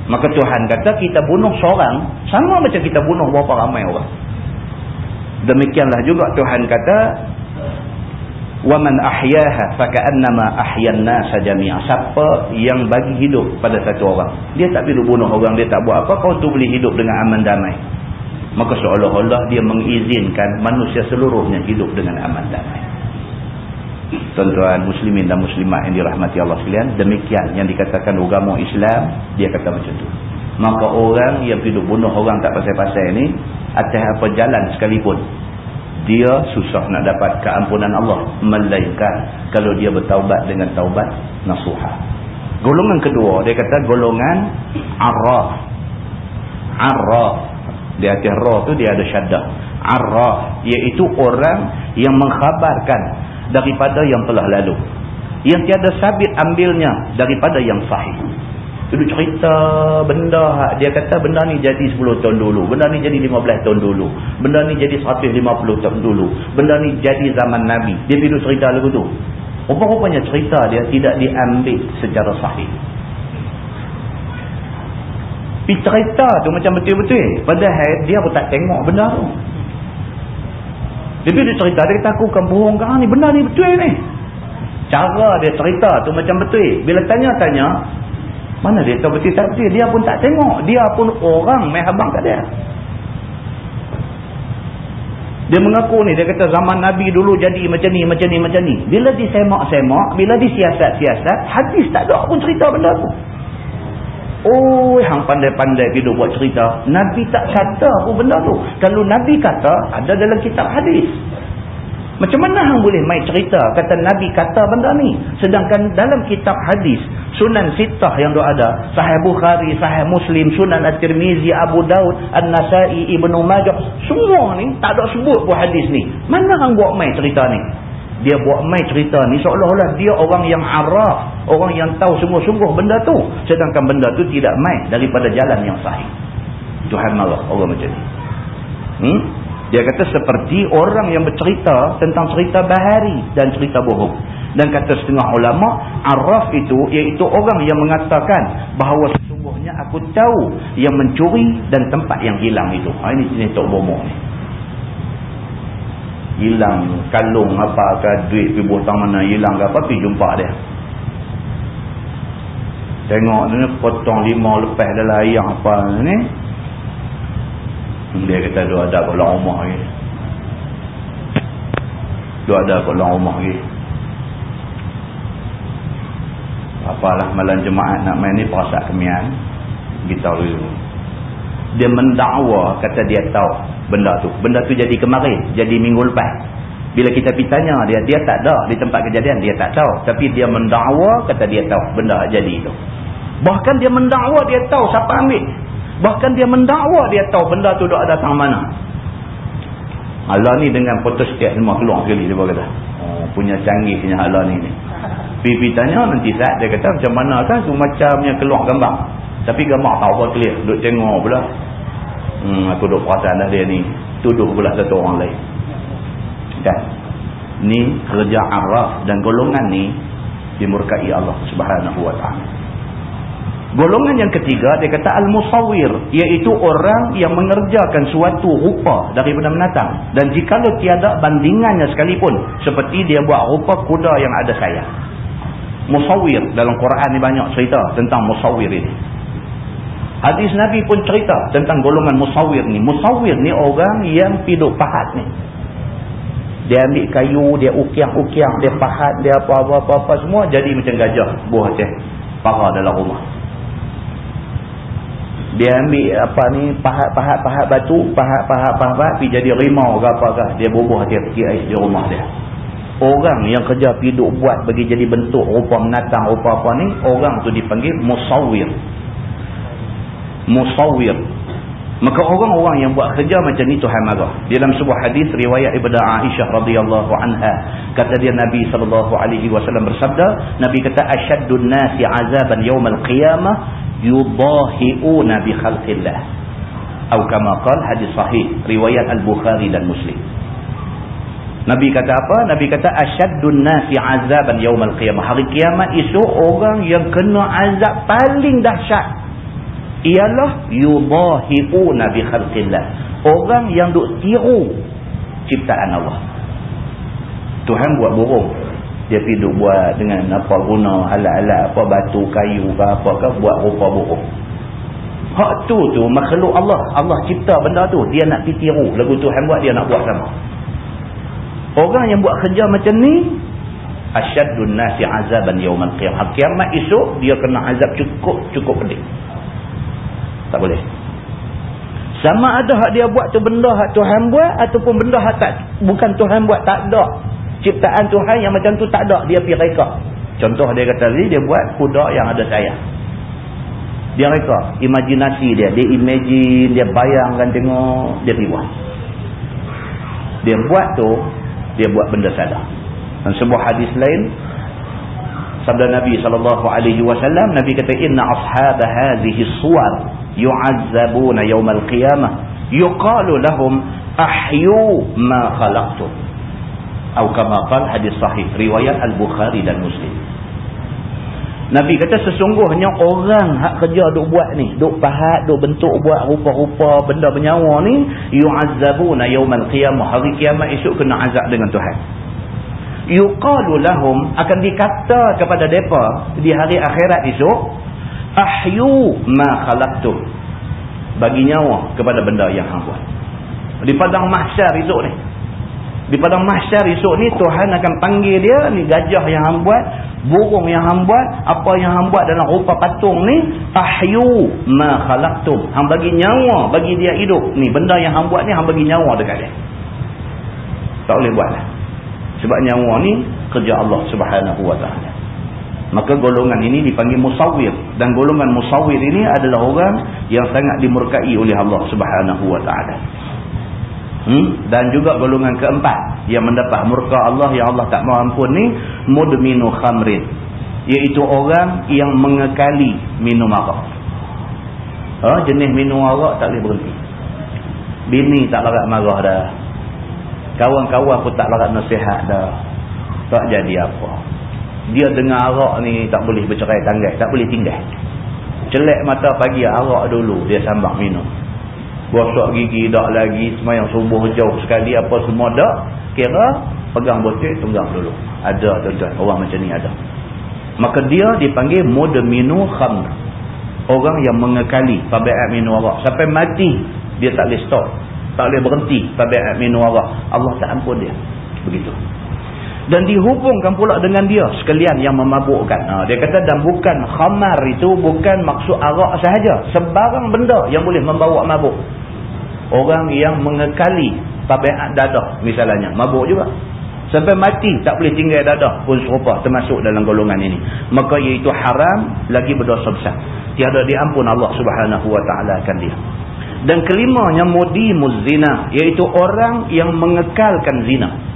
Maka Tuhan kata kita bunuh seorang sama macam kita bunuh berapa ramai orang. Demikianlah juga Tuhan kata waman ahyaha faka'annama ahyan nasa jami'a. Siapa yang bagi hidup pada satu orang, dia tak perlu bunuh orang, dia tak buat apa, kau tu boleh hidup dengan aman damai. Maka seolah-olah dia mengizinkan manusia seluruhnya hidup dengan aman damai tuan-tuan muslimin dan muslimat yang dirahmati Allah sekalian demikian yang dikatakan agama Islam dia kata macam tu. Maka orang yang hidup bunuh orang tak pasal-pasal ni atas apa jalan sekalipun dia susah nak dapat keampunan Allah. Melainkan kalau dia bertaubat dengan taubat nasuha. Golongan kedua dia kata golongan arraf. Arraf. Di atas ra tu dia ada syaddah. Arraf iaitu orang yang mengkhabarkan daripada yang telah lalu. Yang tiada sabit ambilnya daripada yang sahih. Dulu cerita benda dia kata benda ni jadi 10 tahun dulu benda ni jadi 15 tahun dulu benda ni jadi 150 tahun dulu benda ni jadi zaman Nabi. Dia pergi cerita lagu tu. Rupa-rupanya cerita dia tidak diambil secara sahih. Pergi cerita tu macam betul-betul. Padahal dia pun tak tengok benda tu dia bila cerita, dia kata aku bukan bohong kau ni. Benar ni betul ni. Cara dia cerita tu macam betul. Bila tanya-tanya, mana dia tahu betul tak betul. Dia pun tak tengok. Dia pun orang main habang kat dia. Dia mengaku ni, dia kata zaman Nabi dulu jadi macam ni, macam ni, macam ni. Bila disemak-semak, bila disiasat-siasat, hadis tak ada pun cerita benda tu. Oh, hang pandai-pandai hidup buat cerita. Nabi tak kata apa benda tu. Kalau Nabi kata, ada dalam kitab hadis. Macam mana hang boleh main cerita kata Nabi kata benda ni? Sedangkan dalam kitab hadis, Sunan Sittah yang tu ada, Sahih Bukhari, Sahih Muslim, Sunan At-Tirmizi, Abu Daud, An-Nasai, Ibnu Majah, semua ni tak ada sebut pun hadis ni. Mana hang buat main cerita ni? Dia buat main cerita ni seolah-olah dia orang yang araf orang yang tahu sungguh-sungguh benda tu. Sedangkan benda tu tidak main daripada jalan yang sahih. Tuhan marah orang macam ni. Hmm? dia kata seperti orang yang bercerita tentang cerita bahari dan cerita bohong dan kata setengah ulama araf itu iaitu orang yang mengatakan bahawa sesungguhnya aku tahu yang mencuri dan tempat yang hilang itu. Ha, ini jenis tok bomoh ni hilang kalung apa ke duit pergi buang mana hilang ke apa pergi jumpa dia. Tengok ni potong lima lepas dalam ayam apa ni. Dia kata dia ada kat dalam rumah lagi dia ada kat dalam rumah lagi apalah malam jemaat nak main ni perasaan kemian. Kita dia mendakwa kata dia tahu benda tu. Benda tu jadi kemarin jadi minggu lepas. Bila kita pergi tanya dia dia tak ada. Di tempat kejadian dia tak tahu. Tapi dia mendakwa kata dia tahu benda jadi itu bahkan dia mendakwa dia tahu siapa ambil. Bahkan dia mendakwa dia tahu benda tu dah datang mana. Allah ni dengan foto setiap semua keluar sekali dia berkata. Oh, punya canggihnya hala ni ni. Pipi tanya nanti saat dia kata macam mana kan? Tu macamnya keluar gambar. Tapi gambar tak apa clear. Duk tengok pula. Hmm, aku duk perasan dah dia ni. Tuduh pula satu orang lain. Kan? Ni kerja araf dan golongan ni dimurkai Allah subhanahu wa ta'ala. Golongan yang ketiga dia kata al-musawwir iaitu orang yang mengerjakan suatu rupa daripada menatang dan jikalau tiada bandingannya sekalipun seperti dia buat rupa kuda yang ada sayap. Musawwir dalam Quran ni banyak cerita tentang musawwir ini. Hadis Nabi pun cerita tentang golongan musawwir ni. Musawwir ni orang yang piduk pahat ni. Dia ambil kayu, dia ukiang-ukiang, dia pahat, dia apa-apa-apa semua jadi macam gajah buah teh para dalam rumah dia ambil apa ni pahat-pahat-pahat batu pahat-pahat-pahat pergi jadi rimau ke apa ke dia bubuh dia pergi air di rumah dia orang yang kerja piduk buat bagi jadi bentuk rupa menatang rupa apa ni orang tu dipanggil musawir musawir maka orang-orang yang buat kerja macam ni Tuhan marah. Dalam sebuah hadis riwayat Ibnu Aisyah radhiyallahu anha kata dia Nabi sallallahu alaihi wasallam bersabda Nabi kata asyaddun nasi azaban yaumal qiyamah yudahi'una bi khalqillah. Atau kama qala hadis sahih riwayat al-bukhari dan muslim. Nabi kata apa? Nabi kata asyaddun nasi azaban yaumal qiyamah. Hari kiamat itu orang yang kena azab paling dahsyat ialah yudahi'una bi khalqillah. Orang yang duk tiru ciptaan Allah. Tuhan buat burung. Dia pergi duk buat dengan apa guna alat-alat apa batu kayu ke apa ke buat rupa burung. Hak tu tu makhluk Allah. Allah cipta benda tu. Dia nak pergi tiru. Lagu Tuhan buat dia nak buat sama. Orang yang buat kerja macam ni asyaddun nasi azaban yawman qiyamah. Kiamat esok dia kena azab cukup cukup pedih tak boleh. Sama ada hak dia buat tu benda hak Tuhan buat ataupun benda hak tak bukan Tuhan buat tak ada. Ciptaan Tuhan yang macam tu tak ada dia pergi reka. Contoh dia kata tadi dia buat kuda yang ada sayap dia reka. Imajinasi dia dia imagine dia bayangkan tengok dia pergi buat. Dia buat tu dia buat benda salah. Dan sebuah hadis lain sabda Nabi SAW Nabi kata inna ashab hadhihi suwar yu'azzabuna yawmal qiyamah yuqalu lahum ahyu ma khalaqtum atau kama qal hadis sahih riwayat al-Bukhari dan Muslim. Nabi kata sesungguhnya orang hak kerja duk buat ni, duk pahat, duk bentuk buat rupa-rupa benda bernyawa ni, yu'azzabuna yawmal qiyamah. Hari kiamat esok kena azab dengan Tuhan. Yuqalu lahum akan dikata kepada depa di hari akhirat esok, ahyu ma khalaqtum. Bagi nyawa kepada benda yang hang buat. Di padang mahsyar esok ni, di padang mahsyar esok ni Tuhan akan panggil dia ni gajah yang hang buat, burung yang hang buat, apa yang hang buat dalam rupa patung ni, ahyu ma khalaqtum. Hang bagi nyawa bagi dia hidup. Ni benda yang hang buat ni hang bagi nyawa dekat dia. Tak boleh buatlah. Sebab nyawa ni kerja Allah Subhanahu wa taala. Maka golongan ini dipanggil musawir dan golongan musawir ini adalah orang yang sangat dimurkai oleh Allah Subhanahu wa taala. Hmm? dan juga golongan keempat yang mendapat murka Allah yang Allah tak mahu ampun ni mudminu khamrin. Iaitu orang yang mengekali minum arak. Oh, jenis minum arak tak boleh berhenti. Bini tak larat marah dah. Kawan-kawan pun tak larat nasihat dah. Tak jadi apa dia dengar arak ni tak boleh bercerai tanggai tak boleh tinggal celek mata pagi arak dulu dia sambak minum. Gosok gigi dak lagi semayang subuh jauh sekali apa semua dak kira pegang botol tunggang dulu. Ada tuan-tuan orang macam ni ada. Maka dia dipanggil mudminu khamr. Orang yang mengekali tabiat minum arak. Sampai mati dia tak boleh stop. Tak boleh berhenti tabiat minum arak. Allah tak ampun dia. Begitu dan dihubungkan pula dengan dia sekalian yang memabukkan. Ha, dia kata dan bukan khamar itu bukan maksud arak sahaja. Sebarang benda yang boleh membawa mabuk. Orang yang mengekali tabiat dadah misalnya. Mabuk juga. Sampai mati tak boleh tinggal dadah pun serupa termasuk dalam golongan ini. Maka iaitu haram lagi berdosa besar. Tiada diampun Allah subhanahu wa ta'ala akan dia. Dan kelimanya mudi muzina iaitu orang yang mengekalkan zina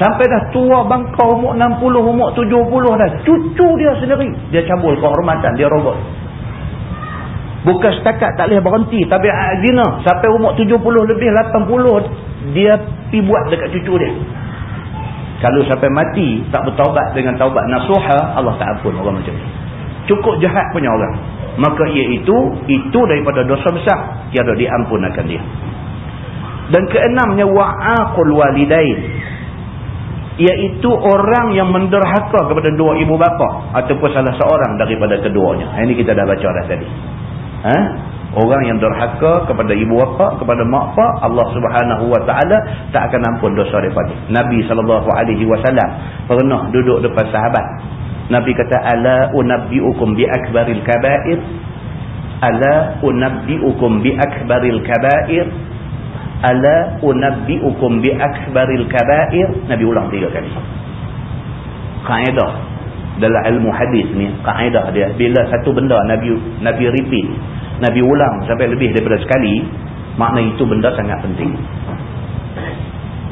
Sampai dah tua bangkau umur 60, umur 70 dah. Cucu dia sendiri. Dia cabul kehormatan. Dia robot. Bukan setakat tak boleh berhenti. Tapi zina. Sampai umur 70 lebih, 80. Dia pi buat dekat cucu dia. Kalau sampai mati, tak bertaubat dengan taubat nasuha, Allah tak ampun orang macam ni. Cukup jahat punya orang. Maka iaitu, itu daripada dosa besar. Tiada diampunkan dia. Dan keenamnya, wa'akul walidain iaitu orang yang menderhaka kepada dua ibu bapa ataupun salah seorang daripada keduanya. Ini kita dah baca dah tadi. Ha? Orang yang derhaka kepada ibu bapa, kepada mak pak, Allah Subhanahu wa taala tak akan ampun dosa daripada. Nabi sallallahu alaihi wasallam pernah duduk depan sahabat. Nabi kata ala unabbiukum bi akbaril kaba'ir? Ala unabbiukum bi akbaril kaba'ir? Ala unabbiukum bi akbaril kaba'ir. Nabi ulang tiga kali. Kaedah. Dalam ilmu hadis ni kaedah dia. Bila satu benda nabi nabi repeat nabi ulang sampai lebih daripada sekali makna itu benda sangat penting.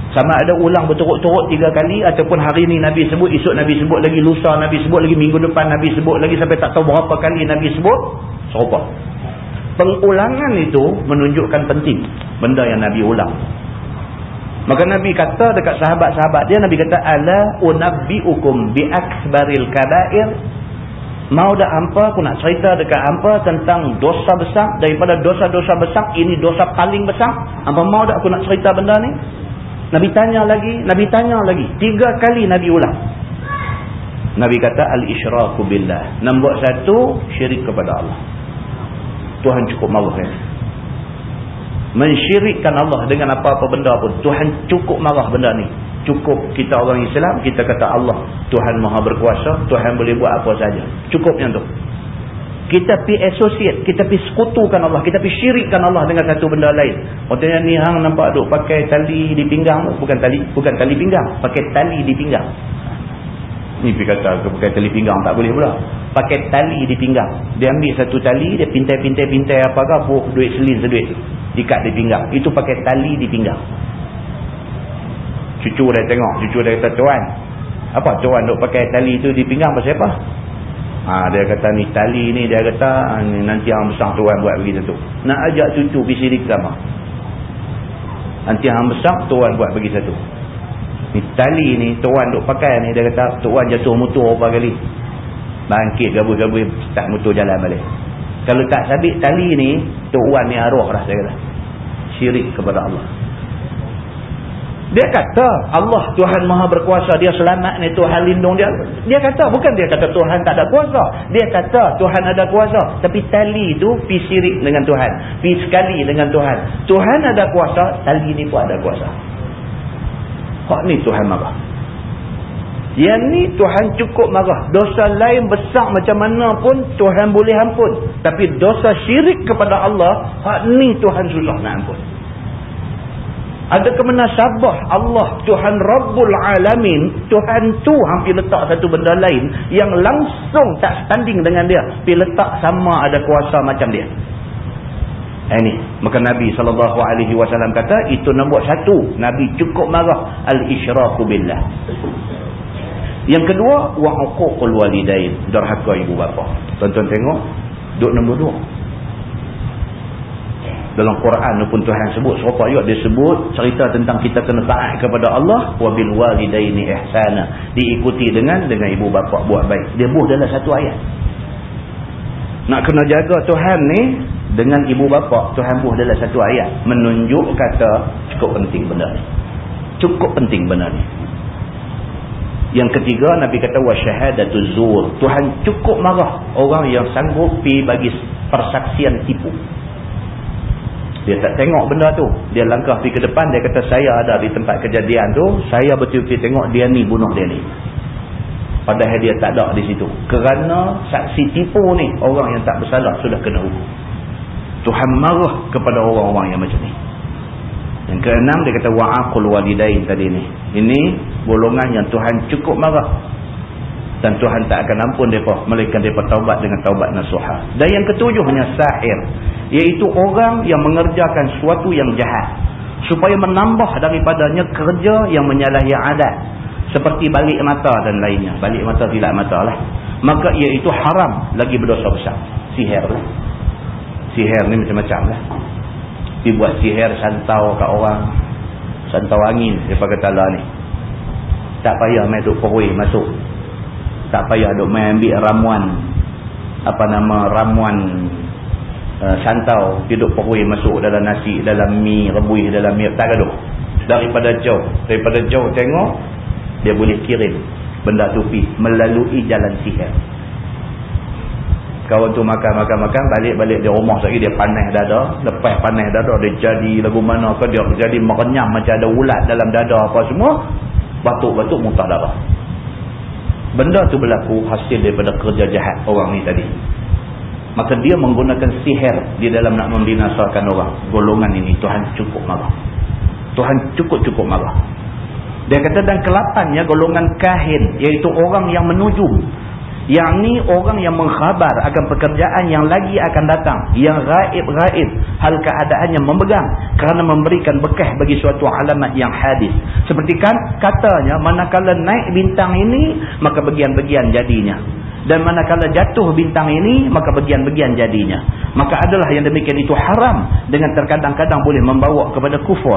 Sama ada ulang berturut-turut tiga kali ataupun hari ni Nabi sebut, esok Nabi sebut lagi, lusa Nabi sebut lagi, minggu depan Nabi sebut lagi sampai tak tahu berapa kali Nabi sebut, serupa pengulangan itu menunjukkan penting benda yang Nabi ulang. Maka Nabi kata dekat sahabat-sahabat dia Nabi kata ala unabbiukum bi akbaril kaba'ir? Mau dah hampa aku nak cerita dekat hampa tentang dosa besar. Daripada dosa-dosa besar ini dosa paling besar. Hampa mau dah aku nak cerita benda ni? Nabi tanya lagi Nabi tanya lagi. Tiga kali Nabi ulang. Nabi kata al-isyraku billah. Nombor satu syirik kepada Allah Tuhan cukup marah ya. Mensyirikkan Allah dengan apa-apa benda pun. Tuhan cukup marah benda ni. Cukup kita orang Islam, kita kata Allah. Tuhan maha berkuasa, Tuhan boleh buat apa saja. Cukup yang tu. Kita pi associate, kita pi sekutukan Allah, kita pi syirikkan Allah dengan satu benda lain. Maksudnya ni hang nampak duk pakai tali di pinggang, bukan tali, bukan tali pinggang, pakai tali di pinggang. Ni pergi kata pakai tali pinggang tak boleh pula. Pakai tali di pinggang. Dia ambil satu tali, dia pintai-pintai-pintai apa ke, buh duit selin seduit. Dikat di pinggang. Itu pakai tali di pinggang. Cucu dia tengok. Cucu dia kata, Tuan. Apa Tuan duk pakai tali itu di pinggang pasal apa? Ha, dia kata ni tali ni, dia kata ni, nanti yang besar Tuan buat begitu tu. Nak ajak cucu pergi sirik sama. Nanti yang besar Tuan buat bagi satu. Ni tali ni tuan duk pakai ni dia kata tuan jatuh motor berapa kali. Bangkit gabung-gabung start motor jalan balik. Kalau tak sabit tali ni tuan ni arwah dah saya kata. Syirik kepada Allah. Dia kata Allah Tuhan Maha Berkuasa dia selamat ni Tuhan lindung dia. Dia kata bukan dia kata Tuhan tak ada kuasa. Dia kata Tuhan ada kuasa tapi tali tu pi dengan Tuhan. Pi sekali dengan Tuhan. Tuhan ada kuasa, tali ni pun ada kuasa. Hak ni Tuhan marah. Yang ni Tuhan cukup marah. Dosa lain besar macam mana pun Tuhan boleh ampun. Tapi dosa syirik kepada Allah, hak ni Tuhan susah nak ampun. Ada kemenasabah Allah Tuhan Rabbul Alamin Tuhan tu hampir letak satu benda lain Yang langsung tak standing dengan dia Tapi letak sama ada kuasa macam dia ini maka Nabi saw kata itu nombor satu Nabi cukup marah al-isyraku billah. Yang kedua wa uququl walidain derhaka ibu bapa. Tonton tengok duk nombor dua. Dalam Quran pun Tuhan sebut serupa ayat dia sebut cerita tentang kita kena taat kepada Allah wa bil walidaini ihsana diikuti dengan dengan ibu bapa buat baik. Dia buh dalam satu ayat. Nak kena jaga Tuhan ni dengan ibu bapa Tuhan buh dalam satu ayat. Menunjuk kata cukup penting benda ni. Cukup penting benda ni. Yang ketiga Nabi kata wa syahadatu zur. Tuhan cukup marah orang yang sanggup pi bagi persaksian tipu. Dia tak tengok benda tu. Dia langkah pergi ke depan dia kata saya ada di tempat kejadian tu. Saya betul-betul tengok dia ni bunuh dia ni. Padahal dia tak ada di situ. Kerana saksi tipu ni orang yang tak bersalah sudah kena hukum Tuhan marah kepada orang-orang yang macam ni. Yang keenam dia kata wa'aqul walidain tadi ni. Ini golongan yang Tuhan cukup marah. Dan Tuhan tak akan ampun mereka. Melainkan mereka taubat dengan taubat nasuha. Dan yang ketujuhnya sahir. Iaitu orang yang mengerjakan sesuatu yang jahat. supaya menambah daripadanya kerja yang menyalahi adat seperti balik mata dan lainnya balik mata tidak mata lah maka iaitu haram lagi berdosa besar sihir lah sihir ni macam-macam lah. Dibuat sihir santau kat orang santau angin daripada kata ni. Tak payah main duk perui masuk. Tak payah duk main ambil ramuan apa nama ramuan uh, santau. Duduk perui masuk dalam nasi dalam mi rebus dalam mi tak gaduh. Daripada jauh daripada jauh tengok dia boleh kirim benda tupi melalui jalan sihir kawan tu makan-makan-makan balik-balik di rumah lagi dia panas dada lepas panas dada dia jadi lagu mana ke dia jadi merenyam macam ada ulat dalam dada apa semua batuk-batuk muntah darah. Benda tu berlaku hasil daripada kerja jahat orang ni tadi. Maka dia menggunakan sihir di dalam nak membinasakan orang. Golongan ini Tuhan cukup marah. Tuhan cukup-cukup marah. Dia kata dan kelapannya golongan kahin iaitu orang yang menuju yang ni orang yang mengkhabar akan pekerjaan yang lagi akan datang. Yang raib-raib hal keadaannya memegang. Kerana memberikan bekah bagi suatu alamat yang hadis. Seperti kan katanya manakala naik bintang ini maka bagian-bagian jadinya dan manakala jatuh bintang ini maka bagian-bagian jadinya. Maka adalah yang demikian itu haram. Dengan terkadang-kadang boleh membawa kepada kufur.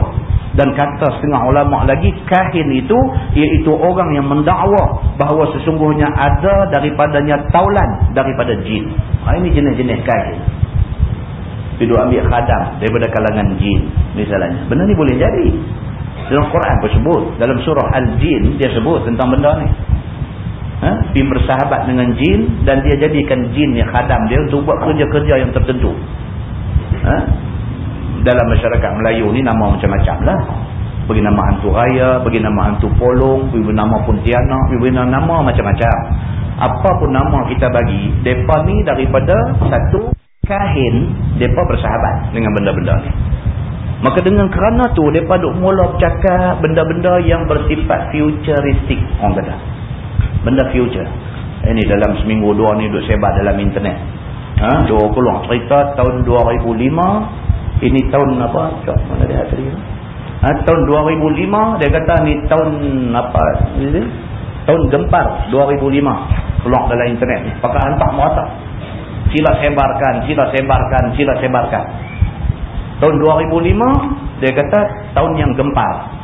Dan kata setengah ulama lagi kahin itu iaitu orang yang mendakwa bahawa sesungguhnya ada daripadanya taulan daripada jin. Ha, ini jenis-jenis kahin. Duduk ambil khadam daripada kalangan jin misalnya. Benda ni boleh jadi. Dalam Quran pun sebut dalam surah Al-Jin dia sebut tentang benda ni ha? pergi bersahabat dengan jin dan dia jadikan jin yang khadam dia untuk buat kerja-kerja yang tertentu. Ha? dalam masyarakat Melayu ni nama macam-macam lah. Bagi nama hantu raya bagi nama hantu polong bagi nama puntiana bagi nama macam-macam. Apa pun nama kita bagi mereka ni daripada satu kahin mereka bersahabat dengan benda-benda ni. Maka dengan kerana tu mereka duk mula bercakap benda-benda yang bersifat futuristik orang kata benda future. Ini dalam seminggu dua ni duduk sebar dalam internet. Ha? dua keluar cerita tahun 2005 ini tahun apa? Cok mana dia tadi ha? tahun 2005 dia kata ni tahun apa? Ini? tahun gempar 2005 keluar dalam internet pakai hantar merata sila sebarkan sila sebarkan sila sebarkan. Tahun 2005 dia kata tahun yang gempar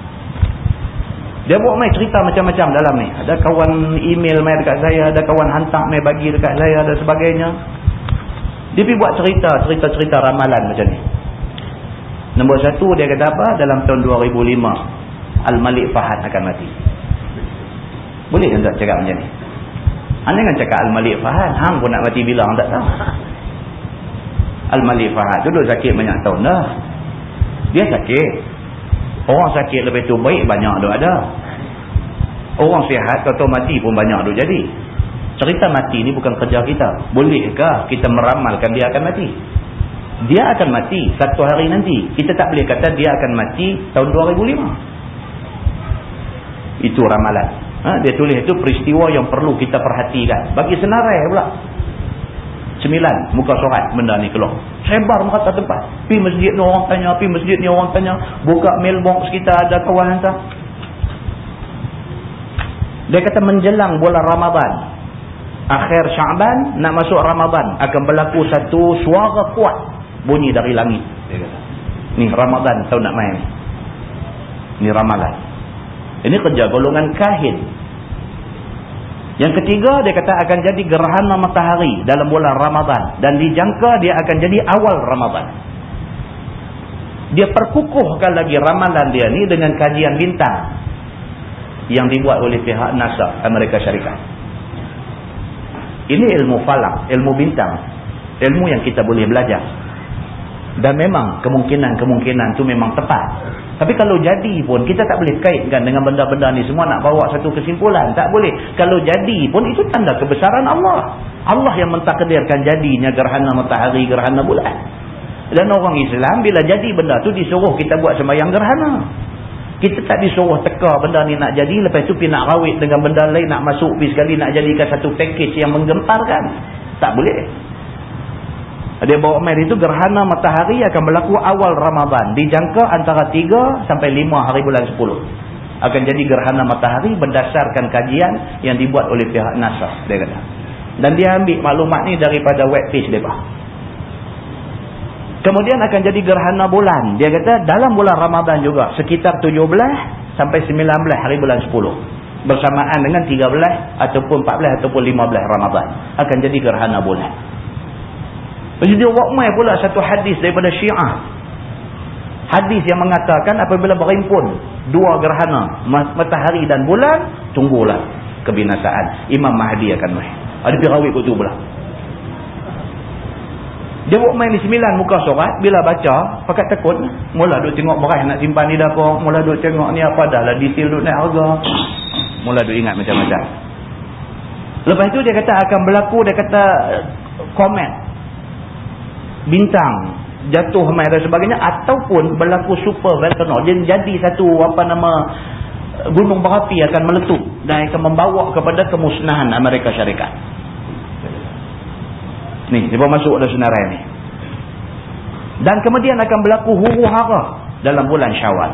dia buat mai cerita macam-macam dalam ni. Ada kawan email mai dekat saya, ada kawan hantar mai bagi dekat saya dan sebagainya. Dia pergi buat cerita, cerita-cerita ramalan macam ni. Nombor satu dia kata apa? Dalam tahun 2005, Al-Malik Fahad akan mati. Boleh tak cakap macam ni? Anda kan cakap Al-Malik Fahad, hang pun nak mati bila orang tak tahu. Al-Malik Fahad duduk sakit banyak tahun dah. Dia sakit. Orang sakit lebih tu baik banyak tu ada. Orang sihat kata mati pun banyak tu jadi. Cerita mati ni bukan kerja kita. Bolehkah kita meramalkan dia akan mati? Dia akan mati satu hari nanti. Kita tak boleh kata dia akan mati tahun 2005. Itu ramalan. Ha? Dia tulis itu peristiwa yang perlu kita perhatikan. Bagi senarai pula. Sembilan muka surat benda ni keluar. Sebar merata tempat. Pi masjid ni orang tanya, pi masjid ni orang tanya, buka mailbox kita ada kawan hantar. Dia kata menjelang bulan Ramadan. Akhir Syaban nak masuk Ramadan akan berlaku satu suara kuat bunyi dari langit. Dia kata. Ni Ramadan tahu nak main. Ni ramalan. Ini kerja golongan kahin yang ketiga dia kata akan jadi gerhana matahari dalam bulan Ramadan dan dijangka dia akan jadi awal Ramadan. Dia perkukuhkan lagi ramalan dia ni dengan kajian bintang yang dibuat oleh pihak NASA Amerika Syarikat. Ini ilmu falak, ilmu bintang. Ilmu yang kita boleh belajar. Dan memang kemungkinan-kemungkinan tu memang tepat. Tapi kalau jadi pun kita tak boleh kaitkan dengan benda-benda ni semua nak bawa satu kesimpulan. Tak boleh. Kalau jadi pun itu tanda kebesaran Allah. Allah yang mentakdirkan jadinya gerhana matahari, gerhana bulan. Dan orang Islam bila jadi benda tu disuruh kita buat sembahyang gerhana. Kita tak disuruh teka benda ni nak jadi lepas tu pergi nak rawit dengan benda lain nak masuk pergi sekali nak jadikan satu package yang menggemparkan. Tak boleh. Dia bawa main itu gerhana matahari akan berlaku awal Ramadan. Dijangka antara 3 sampai 5 hari bulan 10. Akan jadi gerhana matahari berdasarkan kajian yang dibuat oleh pihak NASA. Dia kata. Dan dia ambil maklumat ni daripada web page mereka. Kemudian akan jadi gerhana bulan. Dia kata dalam bulan Ramadan juga. Sekitar 17 sampai 19 hari bulan 10. Bersamaan dengan 13 ataupun 14 ataupun 15 Ramadan. Akan jadi gerhana bulan. Lepas dia wakmai pula satu hadis daripada syiah. Hadis yang mengatakan apabila berimpun dua gerhana matahari dan bulan, tunggulah kebinasaan. Imam Mahdi akan main. Ada pirawik kot tu pula. Dia buat main di sembilan muka surat. Bila baca, pakat takut. Mula duk tengok beras nak simpan di dapur. Mula duk tengok ni apa dah lah. Detail duk naik harga. Mula duk ingat macam-macam. Lepas tu dia kata akan berlaku, dia kata komen bintang jatuh mai dan sebagainya ataupun berlaku super volcano. Dia jadi satu apa nama gunung berapi akan meletup dan akan membawa kepada kemusnahan Amerika Syarikat. Ni dia masuk dalam senarai ni. Dan kemudian akan berlaku huru hara dalam bulan syawal.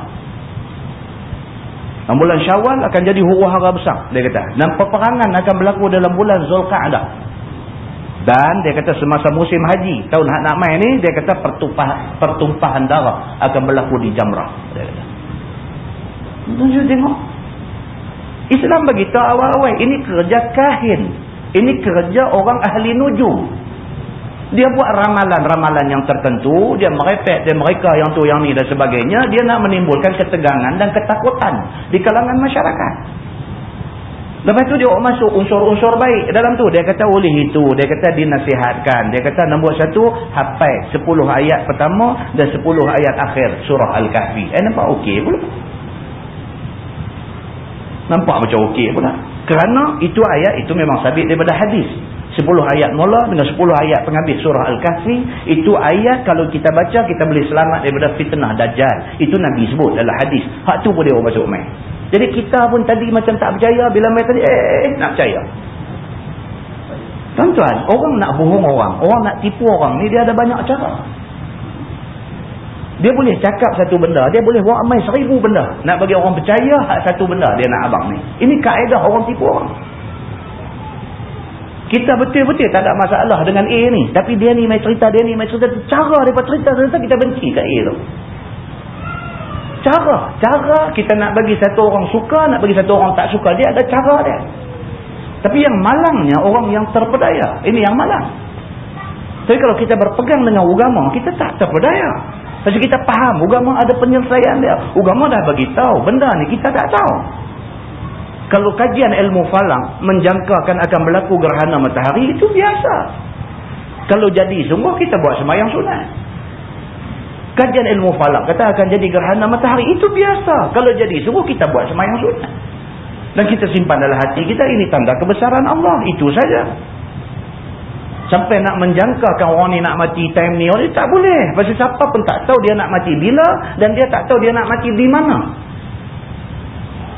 Dalam bulan syawal akan jadi huru hara besar dia kata. Dan peperangan akan berlaku dalam bulan Zulqa'dah dan dia kata semasa musim haji, tahun nak nak main ni, dia kata pertumpah, pertumpahan darah akan berlaku di Jamrah. Dia kata. Tunjuk tengok. Islam beritahu awal-awal, ini kerja kahin. Ini kerja orang ahli nujum. Dia buat ramalan-ramalan yang tertentu, dia merepek, dia mereka yang tu, yang ni dan sebagainya, dia nak menimbulkan ketegangan dan ketakutan di kalangan masyarakat. Lepas tu dia masuk unsur-unsur baik dalam tu. Dia kata oleh itu. Dia kata dinasihatkan. Dia kata nombor satu, hafai sepuluh ayat pertama dan sepuluh ayat akhir surah Al-Kahfi. Eh nampak okey pula. Nampak macam okey pula. Kerana itu ayat itu memang sabit daripada hadis. Sepuluh ayat mula dengan sepuluh ayat penghabis surah Al-Kahfi. Itu ayat kalau kita baca kita boleh selamat daripada fitnah Dajjal. Itu Nabi sebut dalam hadis. Hak tu pun dia masuk main. Jadi kita pun tadi macam tak percaya bila mereka tadi eh, eh, eh nak percaya. Tuan-tuan, orang nak bohong orang, orang nak tipu orang ni dia ada banyak cara. Dia boleh cakap satu benda, dia boleh buat amai seribu benda. Nak bagi orang percaya satu benda dia nak abang ni. Ini kaedah orang tipu orang. Kita betul-betul tak ada masalah dengan A ni. Tapi dia ni main cerita, dia ni main cerita. Cara dia cerita, cerita kita benci kat A tu. Cara cara kita nak bagi satu orang suka nak bagi satu orang tak suka dia ada cara dia. Tapi yang malangnya orang yang terpedaya ini yang malang. Tapi kalau kita berpegang dengan agama kita tak terpedaya. Sebab kita faham agama ada penyelesaian dia. Agama dah bagi tahu benda ni kita tak tahu kalau kajian ilmu falang menjangkakan akan berlaku gerhana matahari itu biasa. Kalau jadi sungguh kita buat semayang sunat. Kajian ilmu falak kata akan jadi gerhana matahari itu biasa. Kalau jadi sungguh kita buat semayang sunat. Dan kita simpan dalam hati kita ini tanda kebesaran Allah itu saja. Sampai nak menjangkakan orang ni nak mati time ni orang tak boleh. Pasal siapa pun tak tahu dia nak mati bila dan dia tak tahu dia nak mati di mana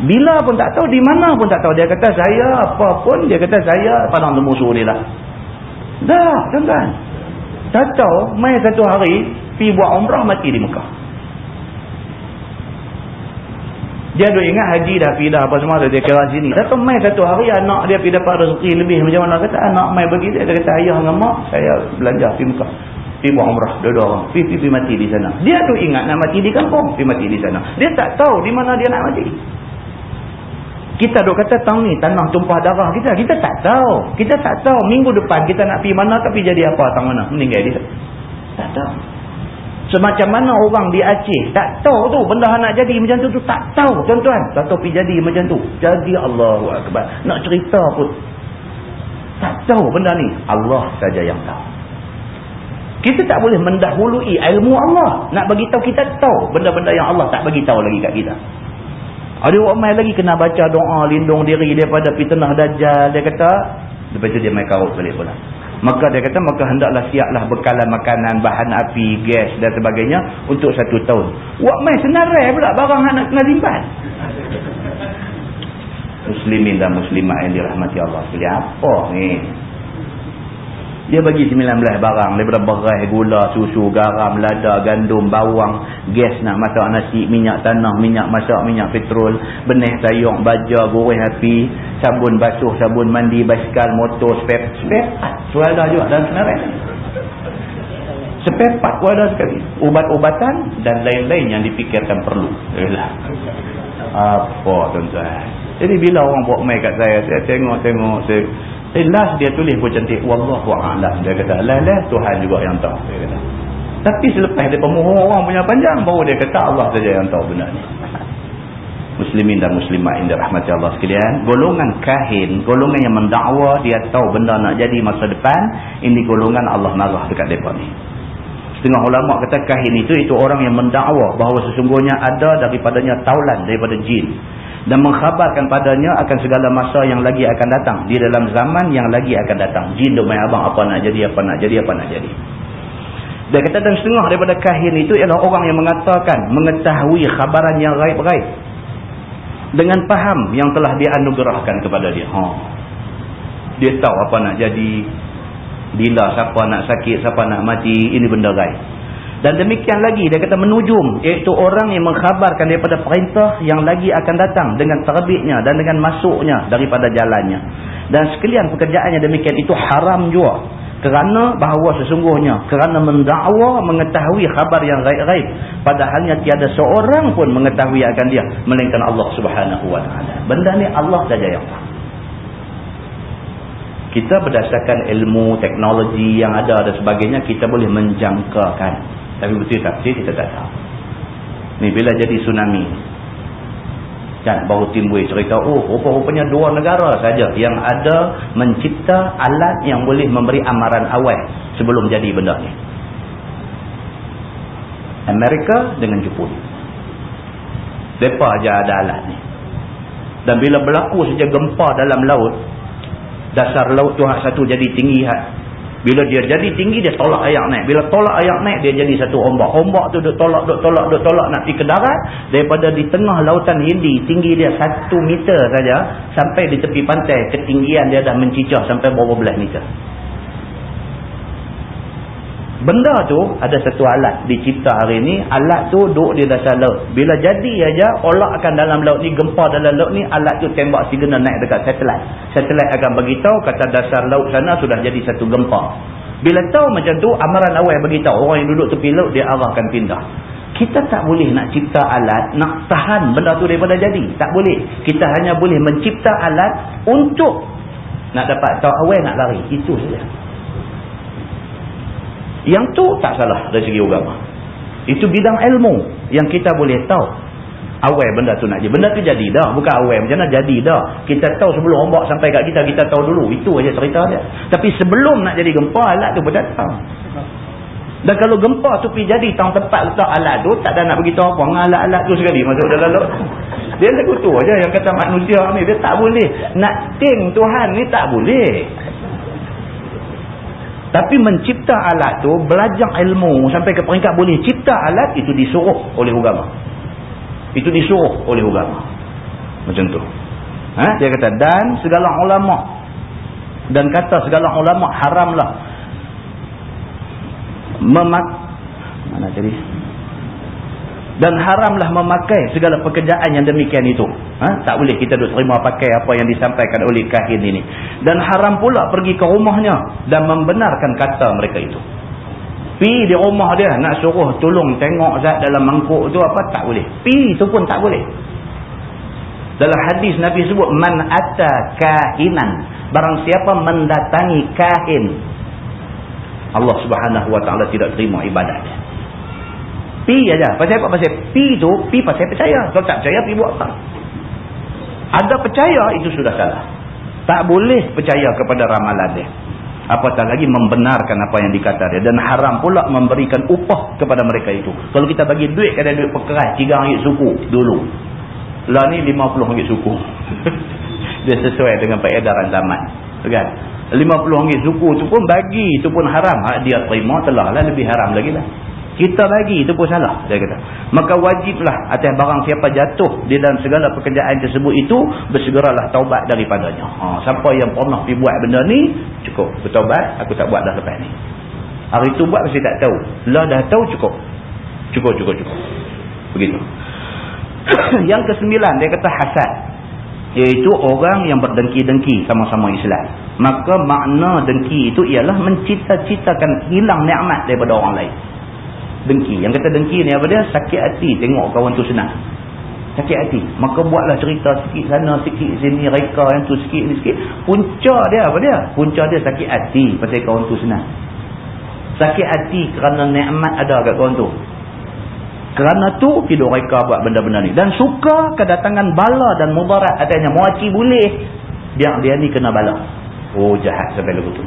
bila pun tak tahu di mana pun tak tahu dia kata saya apa pun dia kata saya padang musuh ni lah dah tuan-tuan tak tahu main satu hari Pi buat umrah mati di Mekah. Dia duk ingat haji dah pergi dah apa semua dia kira sini. Satu mai satu hari anak dia pergi dapat rezeki lebih macam mana kata anak mai bagi dia, dia kata ayah dengan mak saya belanja pergi Mekah. Pergi buat umrah dua-dua orang. Pergi, pergi mati di sana. Dia tu ingat nak mati di kampung, pergi mati di sana. Dia tak tahu di mana dia nak mati. Kita duk kata tahun ni tanah tumpah darah kita. Kita tak tahu. Kita tak tahu minggu depan kita nak pergi mana tapi jadi apa tahun mana. Meninggal dia. Tak tahu. Semacam mana orang di Aceh tak tahu tu benda nak jadi macam tu tu tak tahu tuan-tuan. Tak tahu pergi jadi macam tu. Jadi Allahu Akbar. Nak cerita pun tak tahu benda ni. Allah saja yang tahu. Kita tak boleh mendahului ilmu Allah. Nak bagi tahu kita tahu benda-benda yang Allah tak bagi tahu lagi kat kita. Ada orang main lagi kena baca doa lindung diri daripada fitnah dajjal. Dia kata, lepas tu dia main karut balik pula. Maka dia kata, maka hendaklah siaplah bekalan makanan, bahan api, gas dan sebagainya untuk satu tahun. Wak main senarai pula barang nak kena limpan. Muslimin dan muslimat yang dirahmati Allah. Pilih apa ni? Dia bagi 19 barang daripada beras, gula, susu, garam, lada, gandum, bawang, gas nak masak nasi, minyak tanah, minyak masak, minyak petrol, benih sayur, baja, goreng api, sabun basuh, sabun mandi, basikal, motor, spare, spare part. Suara juga dalam senarai. Spare part pun ada sekali. Ubat-ubatan dan lain-lain yang dipikirkan perlu. Yalah. Apa tuan-tuan? Jadi bila orang buat main kat saya, saya tengok-tengok, saya Eh last dia tulis pun cantik. Wallahu a'lam. Dia kata, lah lah Tuhan juga yang tahu. Dia kata. Tapi selepas dia pemohon orang punya panjang, baru dia kata Allah saja yang tahu benar ni. Muslimin dan muslimat yang dirahmati Allah sekalian. Golongan kahin, golongan yang mendakwa, dia tahu benda nak jadi masa depan. Ini golongan Allah marah dekat mereka ni. Setengah ulama kata kahin itu, itu orang yang mendakwa bahawa sesungguhnya ada daripadanya taulan daripada jin dan mengkhabarkan padanya akan segala masa yang lagi akan datang. Di dalam zaman yang lagi akan datang. Jin duk main abang apa nak jadi apa nak jadi apa nak jadi. Dia kata dan setengah daripada kahin itu ialah orang yang mengatakan mengetahui khabaran yang gaib-gaib. Dengan faham yang telah dianugerahkan kepada dia. Ha. dia tahu apa nak jadi. Bila siapa nak sakit siapa nak mati ini benda gaib dan demikian lagi dia kata menujum iaitu orang yang mengkhabarkan daripada perintah yang lagi akan datang dengan terbitnya dan dengan masuknya daripada jalannya. Dan sekalian pekerjaannya demikian itu haram juga. Kerana bahawa sesungguhnya kerana mendakwa mengetahui khabar yang gaib-gaib padahalnya tiada seorang pun mengetahui akan dia melainkan Allah Subhanahu wa taala. Benda ni Allah saja yang tahu. Kita berdasarkan ilmu, teknologi yang ada dan sebagainya kita boleh menjangkakan tapi betul tak? Betul kita tak tahu. Ni bila jadi tsunami. Kan baru timbul cerita oh rupa-rupanya dua negara saja yang ada mencipta alat yang boleh memberi amaran awal sebelum jadi benda ni. Amerika dengan Jepun. Depa aja ada alat ni. Dan bila berlaku saja gempa dalam laut, dasar laut tu satu jadi tinggi bila dia jadi tinggi, dia tolak ayak naik. Bila tolak ayak naik, dia jadi satu ombak. Ombak tu dia tolak, dia tolak, dia tolak nak pergi ke darat. Daripada di tengah lautan Hindi, tinggi dia satu meter saja. Sampai di tepi pantai, ketinggian dia dah mencicah sampai berapa belas meter. Benda tu ada satu alat dicipta hari ni. Alat tu duduk di dasar laut. Bila jadi aja olak akan dalam laut ni, gempa dalam laut ni, alat tu tembak signal naik dekat satelit. Satelit akan beritahu kata dasar laut sana sudah jadi satu gempa. Bila tahu macam tu, amaran awal beritahu. Orang yang duduk tepi laut, dia arahkan pindah. Kita tak boleh nak cipta alat, nak tahan benda tu daripada jadi. Tak boleh. Kita hanya boleh mencipta alat untuk nak dapat tahu awal nak lari. Itu saja. Yang tu tak salah dari segi agama. Itu bidang ilmu yang kita boleh tahu. Awal benda tu nak jadi. Benda tu jadi dah. Bukan awal macam mana jadi dah. Kita tahu sebelum ombak sampai kat kita, kita tahu dulu. Itu aja cerita dia. Tapi sebelum nak jadi gempa, alat tu pun datang. Dan kalau gempa tu pergi jadi tahun tempat letak alat tu, tak ada nak beritahu apa. Alat-alat tu sekali masuk dalam laut. Dia lagu tu aja yang kata manusia ni. Dia tak boleh. Nak ting Tuhan ni tak boleh. Tapi mencipta alat tu, belajar ilmu sampai ke peringkat boleh cipta alat, itu disuruh oleh agama. Itu disuruh oleh agama. Macam tu. Ha? Dia kata, dan segala ulama' dan kata segala ulama' haramlah memak... Mana tadi? Dan haramlah memakai segala pekerjaan yang demikian itu. Ha? Tak boleh kita duk terima pakai apa yang disampaikan oleh kahin ini. Dan haram pula pergi ke rumahnya dan membenarkan kata mereka itu. Pi di rumah dia nak suruh tolong tengok zat dalam mangkuk tu apa tak boleh. Pi tu pun tak boleh. Dalam hadis Nabi sebut man atta kahinan barang siapa mendatangi kahin Allah Subhanahu wa taala tidak terima ibadatnya. Pi aja. Pasal apa? Pasal pi tu, pi pasal percaya. Kalau tak percaya, pi buat apa? Ada percaya, itu sudah salah. Tak boleh percaya kepada ramalan dia. Apatah lagi membenarkan apa yang dikata dia. Dan haram pula memberikan upah kepada mereka itu. Kalau kita bagi duit, kada duit perkeras, tiga ringgit suku dulu. Lah ni lima puluh ringgit suku. dia sesuai dengan peredaran zaman. Kan? Lima puluh ringgit suku tu pun bagi, tu pun haram. Ha, dia terima telah lah lebih haram lagi lah. Kita bagi itu pun salah. Dia kata. Maka wajiblah atas barang siapa jatuh di dalam segala pekerjaan tersebut itu. Bersegeralah taubat daripadanya. Ha, siapa yang pernah pergi buat benda ni. Cukup. Bertaubat. Aku tak buat dah lepas ni. Hari tu buat mesti tak tahu. Lah dah tahu cukup. Cukup, cukup, cukup. Begitu. yang kesembilan dia kata hasad. Iaitu orang yang berdengki-dengki sama-sama Islam. Maka makna dengki itu ialah mencita-citakan hilang nikmat daripada orang lain dengki. Yang kata dengki ni apa dia? Sakit hati tengok kawan tu senang. Sakit hati. Maka buatlah cerita sikit sana, sikit sini, reka yang tu sikit ni sikit. Punca dia apa dia? Punca dia sakit hati pasal kawan tu senang. Sakit hati kerana nikmat ada kat kawan tu. Kerana tu hidup reka buat benda-benda ni. Dan suka kedatangan bala dan mudarat atasnya. Muaci boleh. Biar dia ni kena bala. Oh jahat sampai lagu tu.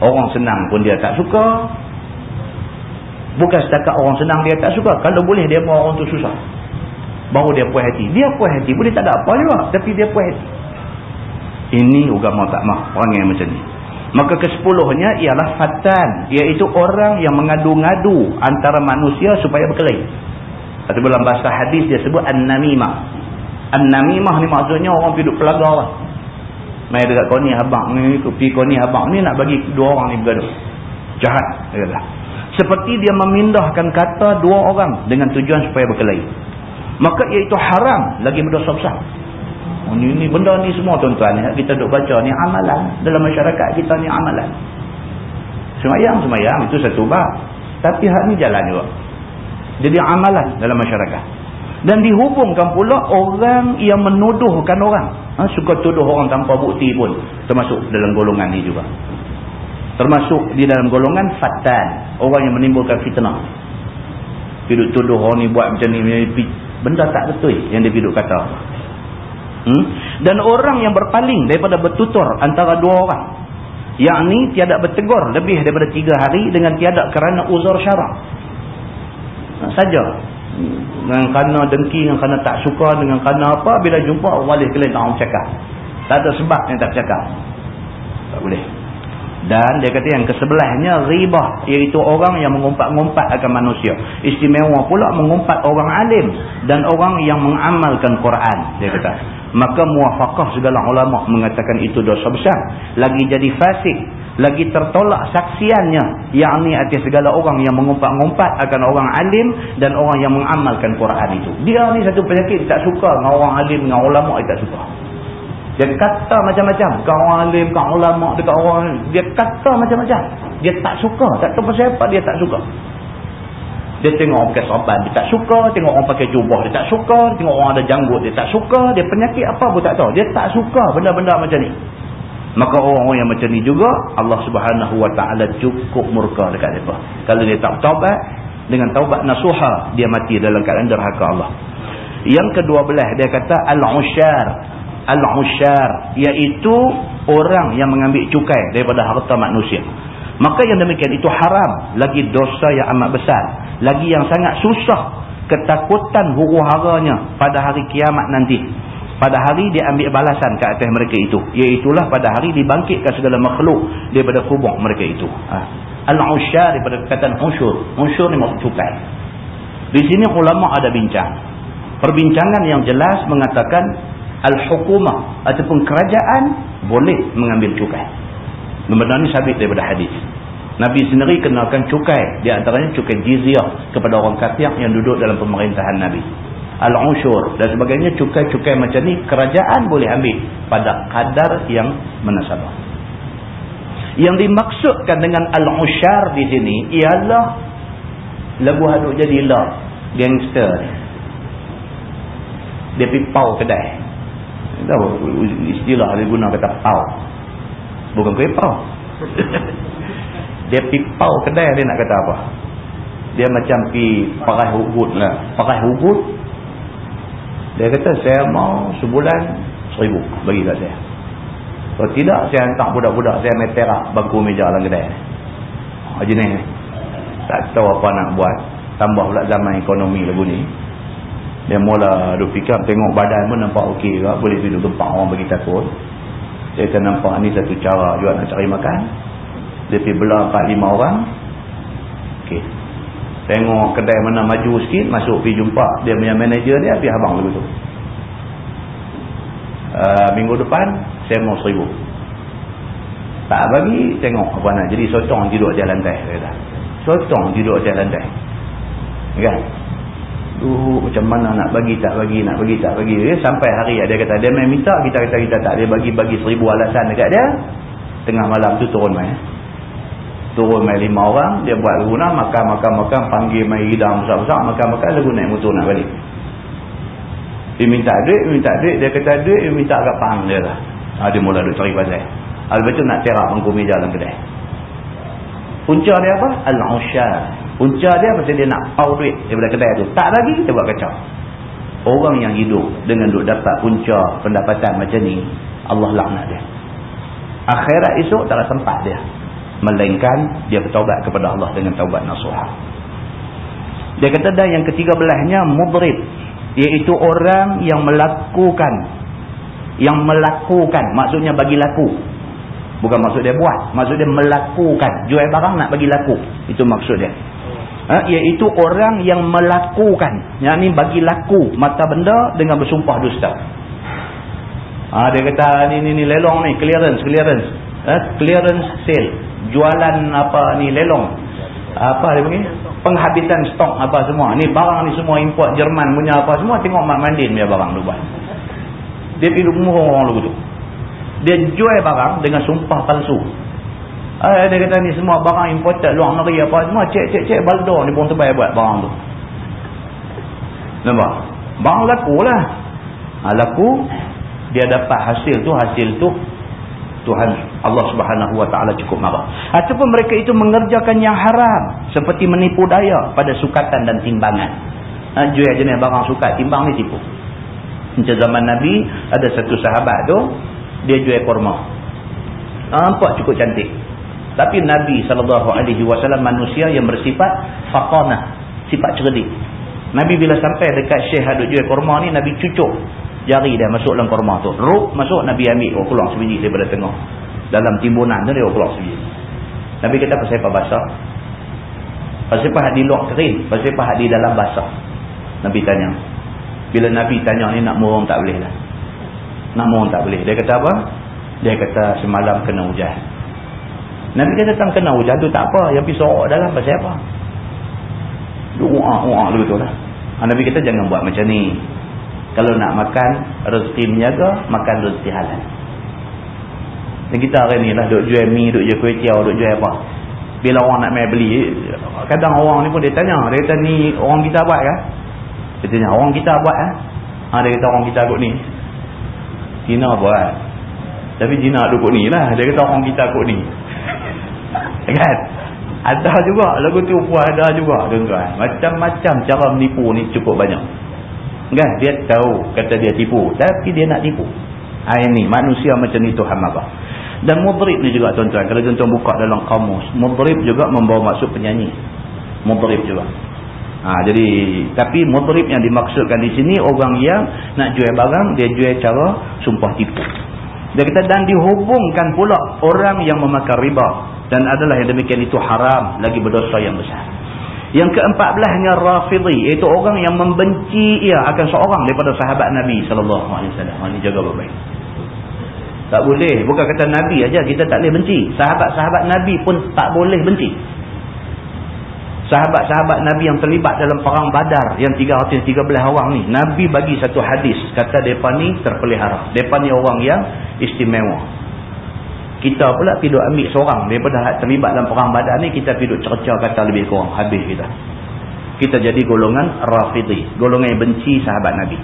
Orang senang pun dia tak suka. Bukan setakat orang senang dia tak suka. Kalau boleh dia buat orang tu susah. Baru dia puas hati. Dia puas hati. Boleh tak ada apa juga. Tapi dia puas hati. Ini agama tak mah. Yang macam ni. Maka kesepuluhnya ialah fatan. Iaitu orang yang mengadu-ngadu antara manusia supaya berkelahi. Atau dalam bahasa hadis dia sebut An-Namimah. An-Namimah ni maksudnya orang hidup pelagar lah. Mai dekat kau ni abang ni. Pergi kau ni abang ni nak bagi dua orang ni bergaduh. Jahat. Dia kata seperti dia memindahkan kata dua orang dengan tujuan supaya berkelahi. Maka iaitu haram lagi berdosa besar. Oh, ini, ini benda ni semua tuan-tuan kita duk baca ni amalan. Dalam masyarakat kita ni amalan. Semayang semayang itu satu bab. Tapi hak ni jalan juga. Jadi amalan dalam masyarakat. Dan dihubungkan pula orang yang menuduhkan orang. Ha, suka tuduh orang tanpa bukti pun. Termasuk dalam golongan ni juga termasuk di dalam golongan fatan. Orang yang menimbulkan fitnah. Hidup tuduh orang ni buat macam ni benda tak betul yang dia hidup kata. Hmm? dan orang yang berpaling daripada bertutur antara dua orang. Yang ni tiada bertegur lebih daripada tiga hari dengan tiada kerana uzur syarak saja. Dengan kerana dengki dengan kerana tak suka dengan kerana apa bila jumpa walih kelih nak orang cakap. Tak ada sebab yang tak cakap. Tak boleh dan dia kata yang kesebelahnya ribah iaitu orang yang mengumpat-ngumpat akan manusia. Istimewa pula mengumpat orang alim dan orang yang mengamalkan Quran. Dia kata. Maka muafakah segala ulama mengatakan itu dosa besar. Lagi jadi fasik. Lagi tertolak saksiannya. Yang ni atas segala orang yang mengumpat-ngumpat akan orang alim dan orang yang mengamalkan Quran itu. Dia ni satu penyakit tak suka dengan orang alim dengan ulama dia tak suka. Dia kata macam-macam. Kau orang alim, kau ulama dekat orang. Dia kata macam-macam. Dia tak suka. Tak tahu apa dia tak suka. Dia tengok orang pakai sorban. Dia tak suka. Tengok orang pakai jubah. Dia tak suka. Tengok orang ada janggut. Dia tak suka. Dia penyakit apa pun tak tahu. Dia tak suka benda-benda macam ni. Maka orang-orang yang macam ni juga. Allah subhanahu wa ta'ala cukup murka dekat mereka. Kalau dia tak taubat. Dengan taubat nasuha. Dia mati dalam keadaan derhaka Allah. Yang kedua belah dia kata al-usyar al-usyar iaitu orang yang mengambil cukai daripada harta manusia. Maka yang demikian itu haram. Lagi dosa yang amat besar. Lagi yang sangat susah. Ketakutan huru-haranya pada hari kiamat nanti. Pada hari dia ambil balasan ke atas mereka itu. Iaitulah pada hari dibangkitkan segala makhluk daripada kubur mereka itu. Ha. al-usyar daripada perkataan usyur usyur ni maksud cukai. Di sini ulama ada bincang. Perbincangan yang jelas mengatakan al-hukumah ataupun kerajaan boleh mengambil cukai. Benda ni sabit daripada hadis. Nabi sendiri kenakan cukai. Di antaranya cukai jizyah kepada orang kafir yang duduk dalam pemerintahan Nabi. Al-ushur dan sebagainya cukai-cukai macam ni kerajaan boleh ambil pada kadar yang menasabah. Yang dimaksudkan dengan al-ushar di sini ialah lagu haduk jadi lah gangster. Dia pergi pau kedai tahu istilah dia guna kata pau. Bukan kuih pau. Dia pergi pau kedai dia nak kata apa? Dia macam pergi pakai hubud lah. Pakai hubud dia kata saya mau sebulan seribu bagi kat saya. Kalau tidak saya hantar budak-budak saya main perak bangku meja dalam kedai. Oh, jenis? Ni tak tahu apa nak buat. Tambah pula zaman ekonomi lagu ni dia mula duk up tengok badan pun nampak okey juga. Boleh duduk gempak orang bagi takut. Dia kata nampak ni satu cara juga nak cari makan. Dia pergi belah 4-5 orang. Okey. Tengok kedai mana maju sikit masuk pergi jumpa. Dia punya manager dia pergi abang lagu tu. Uh, minggu depan saya mau seribu. Tak bagi tengok apa nak. Jadi sotong duduk atas lantai sotong duduk atas lantai kan Uh, macam mana nak bagi tak bagi nak bagi tak bagi. Eh, sampai hari dia kata dia main minta kita kata kita tak. Dia bagi-bagi seribu alasan dekat dia. Tengah malam tu turun main. Turun main lima orang dia buat guna makan makan makan panggil main hidang besar-besar makan makan lagu naik motor nak balik. Dia minta duit minta duit dia kata duit dia minta agak pang dia lah. Ha, dia mula duk cari pasal. Lepas tu nak terak bangku meja dalam kedai. Punca dia apa? Al-Ushar. Punca dia pasal dia nak pau duit daripada kedai tu. Tak lagi kita buat kacau. Orang yang hidup dengan duk dapat punca pendapatan macam ni, Allah laknat dia. Akhirat esok tak ada tempat dia. Melainkan dia bertaubat kepada Allah dengan taubat nasuhah. Dia kata dan yang ketiga belahnya mudrib. Iaitu orang yang melakukan. Yang melakukan. Maksudnya bagi laku. Bukan maksud dia buat. Maksud dia melakukan. Jual barang nak bagi laku. Itu maksud dia. Ha? Iaitu orang yang melakukan. Yang ni bagi laku mata benda dengan bersumpah dusta. Ha, dia kata ni ni ni lelong ni. Clearance. Clearance. Ha? Clearance sale. Jualan apa ni lelong. Apa dia panggil? Penghabisan stok apa semua. Ni barang ni semua import Jerman punya apa semua. Tengok Mak Mandin punya barang tu buat. Dia pergi rumah orang lagu tu dia jual barang dengan sumpah palsu eh, dia kata ni semua barang imported luar negeri apa semua cek cek cek baldo ni pun terbaik buat barang tu. Nampak? Barang laku lah. Ha, laku dia dapat hasil tu hasil tu Tuhan Allah subhanahu wa ta'ala cukup marah. Ataupun mereka itu mengerjakan yang haram seperti menipu daya pada sukatan dan timbangan. Ha, jual jenis barang sukat timbang ni tipu. Macam zaman Nabi ada satu sahabat tu dia jual korma. Nampak cukup cantik. Tapi Nabi SAW manusia yang bersifat faqanah. Sifat cerdik. Nabi bila sampai dekat syekh ada jual korma ni, Nabi cucuk jari dia masuk dalam korma tu. Ruk masuk, Nabi ambil. Oh, keluar sebiji daripada tengah. Dalam timbunan tu dia keluar sebiji. Nabi kata pasal apa basah? Pasal apa di luar kering? Pasal apa di dalam basah? Nabi tanya. Bila Nabi tanya ni nak murung tak boleh lah. Namun tak boleh. Dia kata apa? Dia kata semalam kena hujan. Nabi kata tentang kena hujan tu tak apa. Yang pergi sorok dalam pasal apa? Uak-uak dulu tu lah. Ha, Nabi kata jangan buat macam ni. Kalau nak makan rezeki menjaga, makan rezeki halal. Dan kita hari ni lah duk jual mi, duk jual kuih tiaw, duk jual apa. Bila orang nak main beli, kadang orang ni pun dia tanya. Dia kata ni orang kita buat kan? Dia tanya orang kita buat kan? Ha, dia kata orang kita buat ni. Cina buat. Tapi Cina dukuk ni lah. Dia kata orang kita kuk ni. kan? Ada juga. Lagu tu pun ada juga. tuan Macam-macam cara menipu ni cukup banyak. Kan? Dia tahu kata dia tipu. Tapi dia nak tipu. Ha, ini manusia macam ni Tuhan marah. Dan mudrib ni juga tuan-tuan. Kalau tuan-tuan buka dalam kamus. Mudrib juga membawa maksud penyanyi. Mudrib juga. Ha, jadi tapi mudrib yang dimaksudkan di sini orang yang nak jual barang dia jual cara sumpah tipu. Dia kata dan dihubungkan pula orang yang memakan riba dan adalah yang demikian itu haram lagi berdosa yang besar. Yang keempat belahnya Rafidhi iaitu orang yang membenci ia akan seorang daripada sahabat Nabi wasallam. Ini jaga baik-baik. Tak boleh, bukan kata Nabi aja kita tak boleh benci. Sahabat-sahabat Nabi pun tak boleh benci sahabat-sahabat Nabi yang terlibat dalam perang badar yang 313 orang ni Nabi bagi satu hadis. Kata mereka ni terpelihara. Mereka ni orang yang istimewa. Kita pula pergi ambil seorang. Daripada terlibat dalam perang badar ni kita pergi cerca kata lebih kurang. Habis kita. Kita jadi golongan rafidhi. Golongan yang benci sahabat Nabi.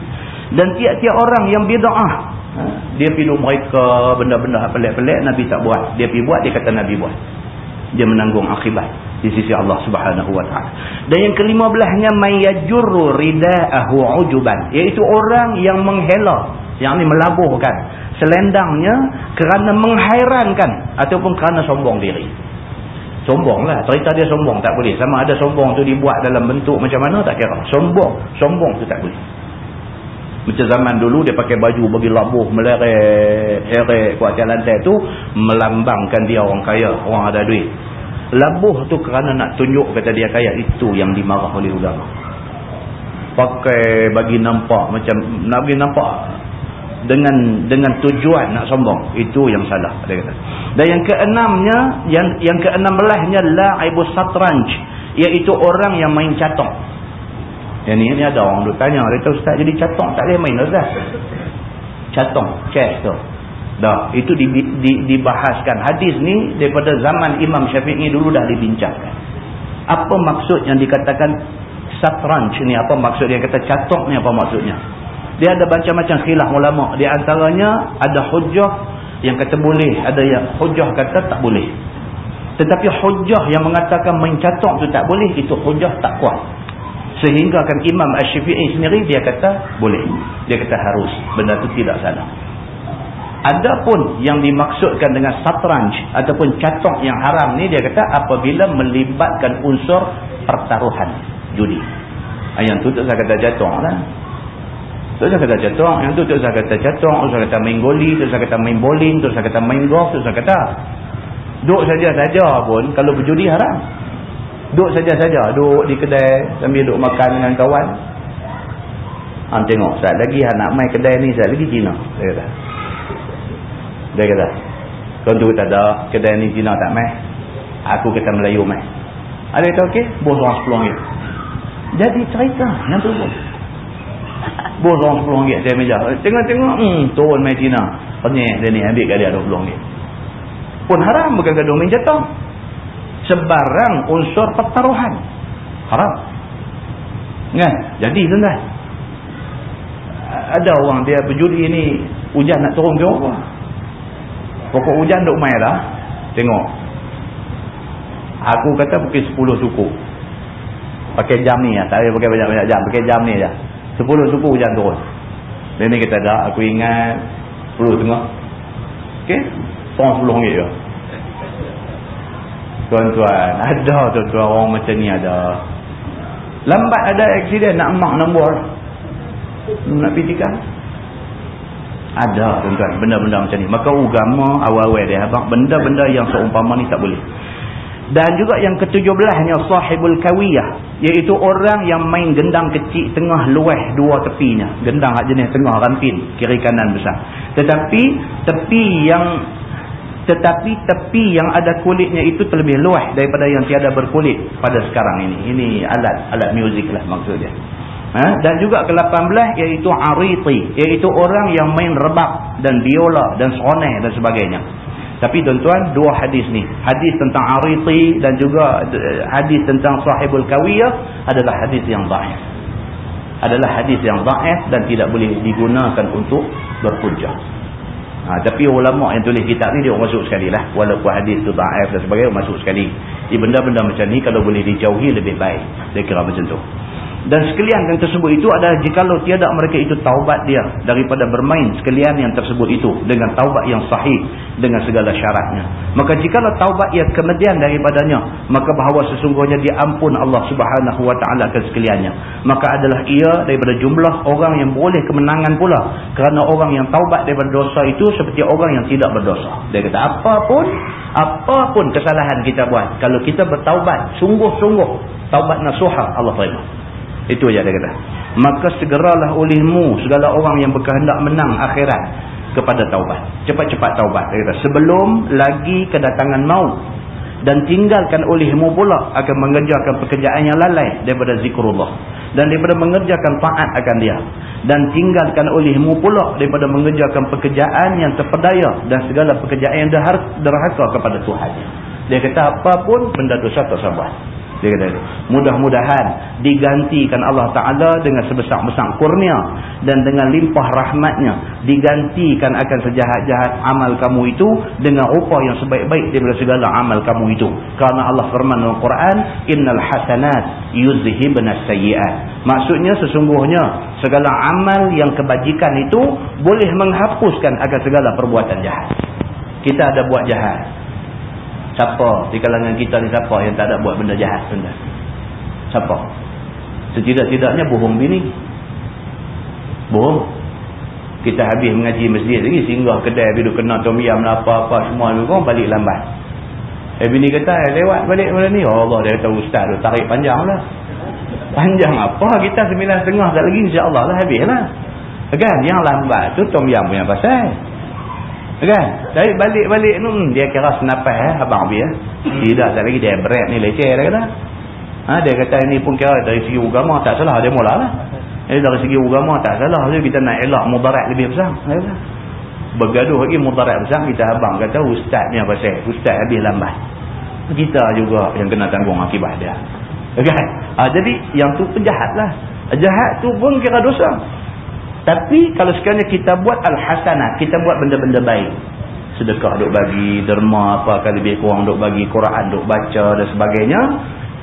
Dan tiap-tiap orang yang bida'ah dia pergi mereka benda-benda pelik-pelik Nabi tak buat. Dia pergi buat dia kata Nabi buat. Dia menanggung akibat di sisi Allah Subhanahu wa taala. Dan yang kelima belahnya mayajurru ridaahu ujuban, iaitu orang yang menghela, yang ni melabuhkan selendangnya kerana menghairankan ataupun kerana sombong diri. Sombonglah, cerita dia sombong tak boleh. Sama ada sombong tu dibuat dalam bentuk macam mana tak kira. Sombong, sombong tu tak boleh. Macam zaman dulu dia pakai baju bagi labuh meleret, heret kuat jalan tu melambangkan dia orang kaya, orang ada duit. Labuh tu kerana nak tunjuk kata dia kaya itu yang dimarah oleh ulama pakai bagi nampak macam nak bagi nampak dengan dengan tujuan nak sombong. Itu yang salah dia kata. Dan yang keenamnya yang yang keenam belahnya la'ibus satranj. Iaitu orang yang main catok. Yang ni, ni ada orang duk tanya kata ustaz jadi catok tak boleh main ustaz? Catok chess tu dah. Itu di, di, dibahaskan. Hadis ni daripada zaman Imam Syafi'i dulu dah dibincangkan. Apa maksud yang dikatakan satranj ni? Apa maksud dia? Kata catok ni apa maksudnya? Dia ada macam-macam khilaf ulama. Di antaranya ada hujah yang kata boleh. Ada yang hujah kata tak boleh. Tetapi hujah yang mengatakan mencatok tu tak boleh itu hujah tak kuat. Sehingga kan Imam Ash-Syafi'i sendiri dia kata boleh. Dia kata harus. Benda tu tidak salah adapun yang dimaksudkan dengan satranj ataupun catok yang haram ni dia kata apabila melibatkan unsur pertaruhan judi. Yang tu tak saya kata jatuh lah. Tu saya kata jatuh yang tu tak saya kata jatuh tu saya kata main goli tu saya kata main bowling tu saya kata main golf tu saya kata. Duduk saja-saja pun kalau berjudi haram. Duduk saja-saja duduk di kedai sambil duduk makan dengan kawan. Han tengok saat lagi Han nak main kedai ni saat lagi Cina dia kata dia kata tuan tu kata ada kedai ni Cina tak main aku kata Melayu main ada kata okey. Bos orang 10 ringgit. Jadi cerita yang tu. Bos orang 10 ringgit dia meja. Tengok-tengok hmm, turun main Cina. Penyek dia ni ambil kat dia 20 ringgit. Pun haram bukan gaduh main jatuh. Sebarang unsur pertaruhan. Haram. Kan jadi tuan ada orang dia berjudi ni hujan nak turun ke apa pokok hujan duk main lah tengok. Aku kata mungkin 10 suku. Pakai jam ni lah. Tak pakai banyak-banyak jam. Pakai jam ni je 10 suku hujan turun dia ni kata dah aku ingat 10 tengah. Ok Tolong 10 ringgit je. Tuan-tuan ada tuan-tuan orang macam ni ada. Lambat ada aksiden nak emak nombor nak tiga ada tuan-tuan. Benda-benda macam ni. Maka agama awal-awal dia benda-benda yang seumpama ni tak boleh. Dan juga yang ketujuh belahnya sahibul kawiyah. Iaitu orang yang main gendang kecil tengah luah dua tepinya. Gendang jenis tengah rampin kiri kanan besar. Tetapi tepi yang tetapi tepi yang ada kulitnya itu terlebih luas daripada yang tiada berkulit pada sekarang ini. Ini alat alat muzik lah maksudnya ha? dan juga ke-18 iaitu ariti iaitu orang yang main rebab dan biola dan seroneh dan sebagainya tapi tuan-tuan dua hadis ni hadis tentang ariti dan juga eh, hadis tentang sahibul kawiyah adalah hadis yang daif adalah hadis yang daif dan tidak boleh digunakan untuk berhujjah Ha, tapi ulama yang tulis kitab ni dia masuk sekali lah. Walaupun hadis tu ta'af dan sebagainya masuk sekali. Di benda-benda macam ni kalau boleh dijauhi lebih baik. Dia kira macam tu. Dan sekalian yang tersebut itu adalah jikalau tiada mereka itu taubat dia daripada bermain sekalian yang tersebut itu dengan taubat yang sahih dengan segala syaratnya. Maka jikalau taubat ia kemudian daripadanya, maka bahawa sesungguhnya diampun Allah subhanahu wa ta'ala ke sekaliannya. Maka adalah ia daripada jumlah orang yang boleh kemenangan pula. Kerana orang yang taubat daripada dosa itu seperti orang yang tidak berdosa. Dia kata apapun, apapun kesalahan kita buat. Kalau kita bertaubat, sungguh-sungguh taubat nasuhah Allah terima. Itu aja dia kata. Maka segeralah olehmu segala orang yang berkehendak menang akhirat kepada taubat. Cepat-cepat taubat dia kata. Sebelum lagi kedatangan maut dan tinggalkan olehmu pula akan mengerjakan pekerjaan yang lalai daripada zikrullah dan daripada mengerjakan taat akan dia dan tinggalkan olehmu pula daripada mengerjakan pekerjaan yang terpedaya dan segala pekerjaan yang derhaka kepada Tuhan. Dia kata apapun benda dosa tak sabar dia kata mudah-mudahan digantikan Allah Ta'ala dengan sebesar-besar kurnia dan dengan limpah rahmatnya digantikan akan sejahat-jahat amal kamu itu dengan rupa yang sebaik-baik daripada segala amal kamu itu. Kerana Allah firman dalam Quran innal hasanat yuzhibna sayyiat. Maksudnya sesungguhnya segala amal yang kebajikan itu boleh menghapuskan akan segala perbuatan jahat. Kita ada buat jahat Siapa di kalangan kita ni siapa yang tak ada buat benda jahat sebenarnya? Siapa? Setidak-tidaknya bohong bini. Bohong. Kita habis mengaji masjid lagi singgah kedai bila kena tom yam lah apa-apa semua ni kau balik lambat. Eh bini kata eh, lewat balik malam ni. Oh Allah dia kata ustaz tu tarik panjang lah. Panjang apa? Kita sembilan setengah tak lagi insya-Allah lah habis lah. Kan? Yang lambat tu Tom Yang punya pasal. Kan? Dari balik-balik tu hmm, dia kira senapai eh abang dia. Tidak tak lagi dia berat ni leceh dia kata. Ha, dia kata ini pun kira dari segi agama tak salah dia mula lah. Eh, dari segi agama tak salah dia kita nak elak mudarat lebih besar. Bergaduh lagi mudarat besar kita abang kata ustaz ni apa saya? Ustaz habis lambat. Kita juga yang kena tanggung akibat dia. Kan? Ha, jadi yang tu penjahat lah. Jahat tu pun kira dosa. Tapi kalau sekiranya kita buat al-hasanah, kita buat benda-benda baik. Sedekah duk bagi, derma apa kali lebih kurang duk bagi, Quran duk baca dan sebagainya.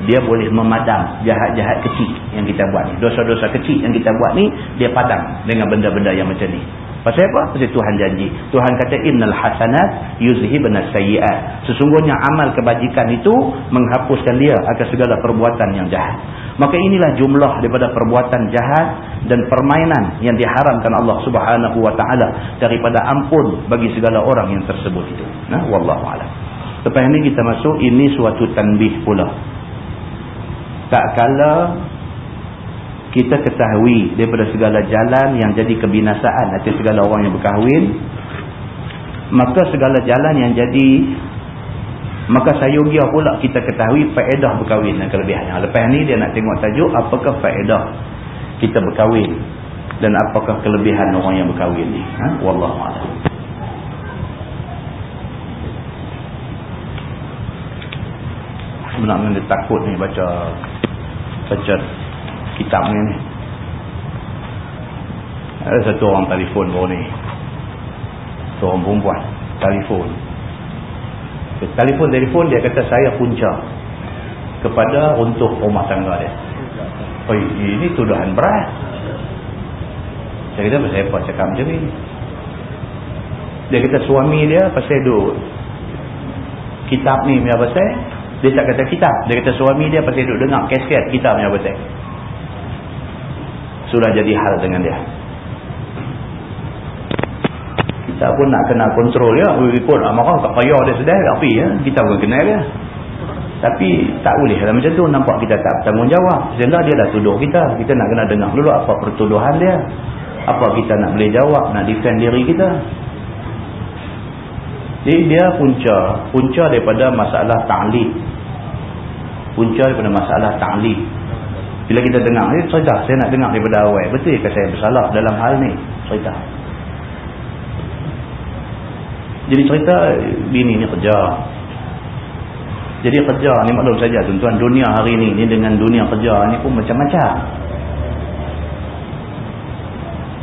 Dia boleh memadam jahat-jahat kecil yang kita buat ni. Dosa-dosa kecil yang kita buat ni, dia padam dengan benda-benda yang macam ni. Pasal apa? Pasal Tuhan janji. Tuhan kata innal hasanat yuzhibnas sayyi'at. Sesungguhnya amal kebajikan itu menghapuskan dia akan segala perbuatan yang jahat. Maka inilah jumlah daripada perbuatan jahat dan permainan yang diharamkan Allah Subhanahu wa taala daripada ampun bagi segala orang yang tersebut itu. Nah, wallahu a'lam. Lepas ini kita masuk ini suatu tanbih pula. Tak kala kita ketahui daripada segala jalan yang jadi kebinasaan atas segala orang yang berkahwin maka segala jalan yang jadi maka sayogia pula kita ketahui faedah berkahwin dan kelebihannya. Lepas ni dia nak tengok tajuk apakah faedah kita berkahwin dan apakah kelebihan orang yang berkahwin ni? Ha? Wallahu'alam sebenarnya dia takut ni baca baca kitab ni. Ni ada satu orang telefon baru ni. Seorang perempuan telefon. Telefon-telefon dia kata saya punca kepada untuk rumah tangga dia. Oh ini tuduhan berat. Saya kata pasal apa cakap macam ni? Dia kata suami dia pasal duduk kitab ni punya pasal dia tak kata kitab. Dia kata suami dia pasal duduk dengar kesket kitab punya pasal sudah jadi hal dengan dia. Kita pun nak kena kontrol ya report. Amarah tak payah dia sedar tapi ya. Kita pun kenal dia. Tapi tak boleh lah macam tu. Nampak kita tak bertanggungjawab. Sehingga dia dah tuduh kita. Kita nak kena dengar dulu apa pertuduhan dia. Apa kita nak boleh jawab nak defend diri kita. Jadi dia punca punca daripada masalah ta'lid punca daripada masalah ta'lid bila kita dengar ni cerita saya nak dengar daripada awal. Betul ke saya bersalah dalam hal ni cerita jadi cerita bini ni kerja. Jadi kerja ni maklum saja tuan-tuan dunia hari ni ni dengan dunia kerja ni pun macam-macam.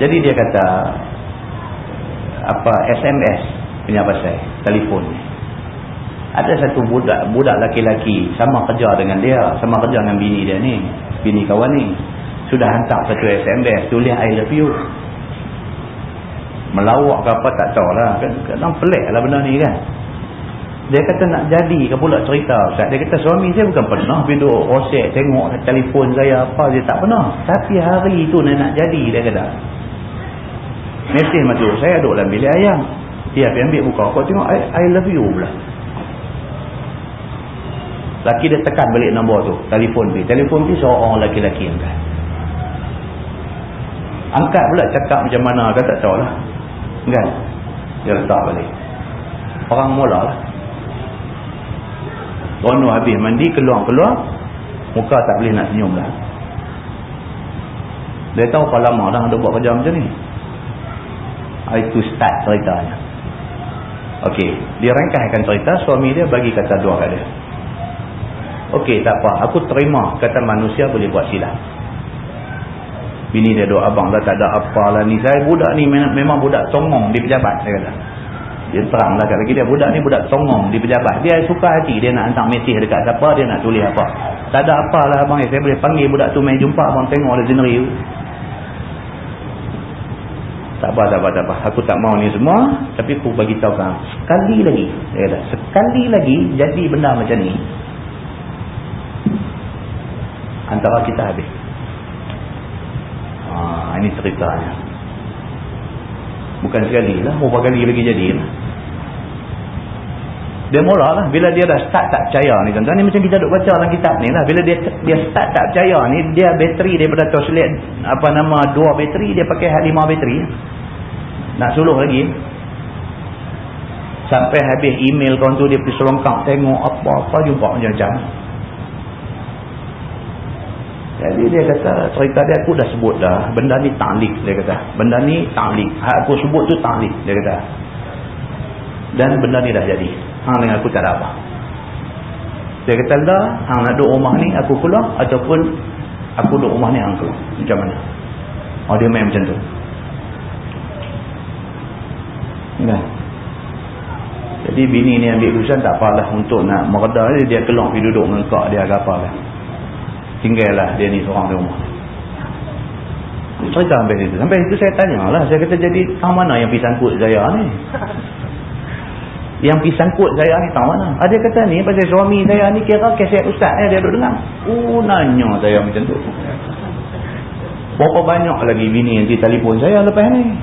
Jadi dia kata apa SMS punya pasal telefon ni. Ada satu budak budak laki-laki sama kerja dengan dia sama kerja dengan bini dia ni bini kawan ni. Sudah hantar satu SMS tulis I love you melawak ke apa tak tahu lah. Kan kadang pelik lah benda ni kan. Dia kata nak jadi ke pula cerita Ustaz? Dia kata suami saya bukan pernah duduk rosek tengok telefon saya apa dia tak pernah. Tapi hari itu dia nak jadi dia kata. Mesej macam saya duduk dalam bilik ayam dia ambil buka kau tengok I, I love you pula Laki dia tekan balik nombor tu. Telefon pergi. Telefon pergi seorang laki-laki angkat. Angkat pula cakap macam mana. Kan tak tahu lah. Kan? Dia letak balik. Orang mula lah. Rono habis mandi. Keluar-keluar. Muka tak boleh nak senyum lah. Dia tahu kalau lama dah ada buat kerja macam ni. Itu start ceritanya. Okey. Dia rangkaikan cerita. Suami dia bagi kata dua kat dia. Okey tak apa aku terima kata manusia boleh buat silap. Bini dia doa abang dah tak ada apalah ni saya budak ni memang budak tongong di pejabat saya kata. Dia terang lah kat lagi dia budak ni budak tongong di pejabat. Dia suka hati dia nak hantar mesej dekat siapa dia nak tulis apa. Tak ada apalah abang saya boleh panggil budak tu main jumpa abang tengok ada scenery. Tak apa, tak apa, tak apa. Aku tak mau ni semua. Tapi aku bagi tahu kan. Sekali lagi. Dia kata, sekali lagi jadi benda macam ni antara kita habis. Ha, ini ceritanya. Bukan sekali lah berapa kali lagi jadi lah. dia mula lah bila dia dah start tak percaya ni tuan-tuan ni macam kita duk baca dalam kitab ni lah. Bila dia dia start tak percaya ni dia bateri daripada toslet apa nama dua bateri dia pakai lima bateri. Nak suluh lagi. Sampai habis email kawan tu dia pergi selongkang tengok apa-apa jumpa macam-macam jadi dia kata cerita dia aku dah sebut dah benda ni ta'lik dia kata. Benda ni ta'lik aku sebut tu ta'lik dia kata. Dan benda ni dah jadi. Hang dengan aku tak ada apa. Dia kata dah hang nak duduk rumah ni aku keluar ataupun aku duduk rumah ni hang keluar. Macam mana? Oh dia main macam tu. Kan jadi bini ni ambil keputusan tak apalah untuk nak mereda dia, keluar pergi duduk dengan kak dia agak apa kan. Tinggallah dia ni seorang di rumah. Cerita sampai situ. Sampai situ saya tanya lah. Saya kata jadi tahu mana yang pergi sangkut saya ni? Yang pergi sangkut saya ni tahu mana? Ada ah, kata ni pasal suami saya ni kira keset ustaz ni dia duduk dengar. Oh nanya saya macam tu. Berapa banyak lagi bini yang di telefon saya lepas ni?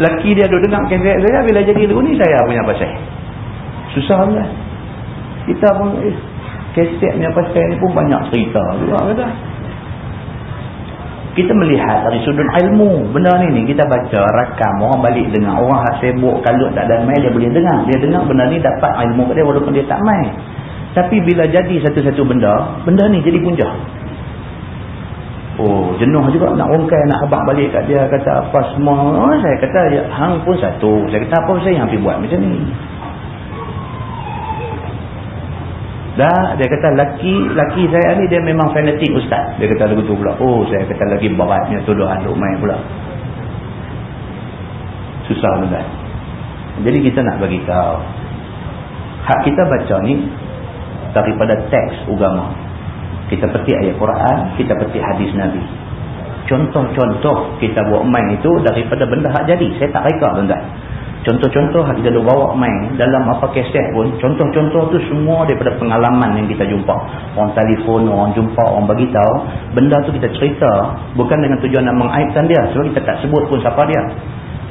laki dia duduk dengar keset saya bila jadi lagu ni saya punya pasal susah lah kita pun eh, keset punya pasal ni pun banyak cerita juga kata kita melihat dari sudut ilmu benda ni ni kita baca rakam orang balik dengar orang hak sibuk kalut tak ada main dia boleh dengar dia dengar benda ni dapat ilmu dia walaupun dia tak main tapi bila jadi satu-satu benda benda ni jadi punjah Oh, jenuh juga nak rongkai, nak abang balik kat dia, kata apa semua. Oh, saya kata, ya, hang pun satu. Saya kata, apa saya yang pergi buat macam ni? Dah, dia kata, laki laki saya ni dia memang fanatik ustaz. Dia kata begitu pula. Oh, saya kata lagi beratnya tuduhan duk main pula. Susah benda. Jadi kita nak bagi tahu. Hak kita baca ni daripada teks agama. Kita petik ayat Quran, kita petik hadis Nabi. Contoh-contoh kita buat main itu daripada benda hak jadi. Saya tak reka tuan Contoh-contoh hak kita buat main dalam apa keset pun. Contoh-contoh tu semua daripada pengalaman yang kita jumpa. Orang telefon, orang jumpa, orang bagi tahu. Benda tu kita cerita bukan dengan tujuan nak mengaibkan dia. Sebab kita tak sebut pun siapa dia.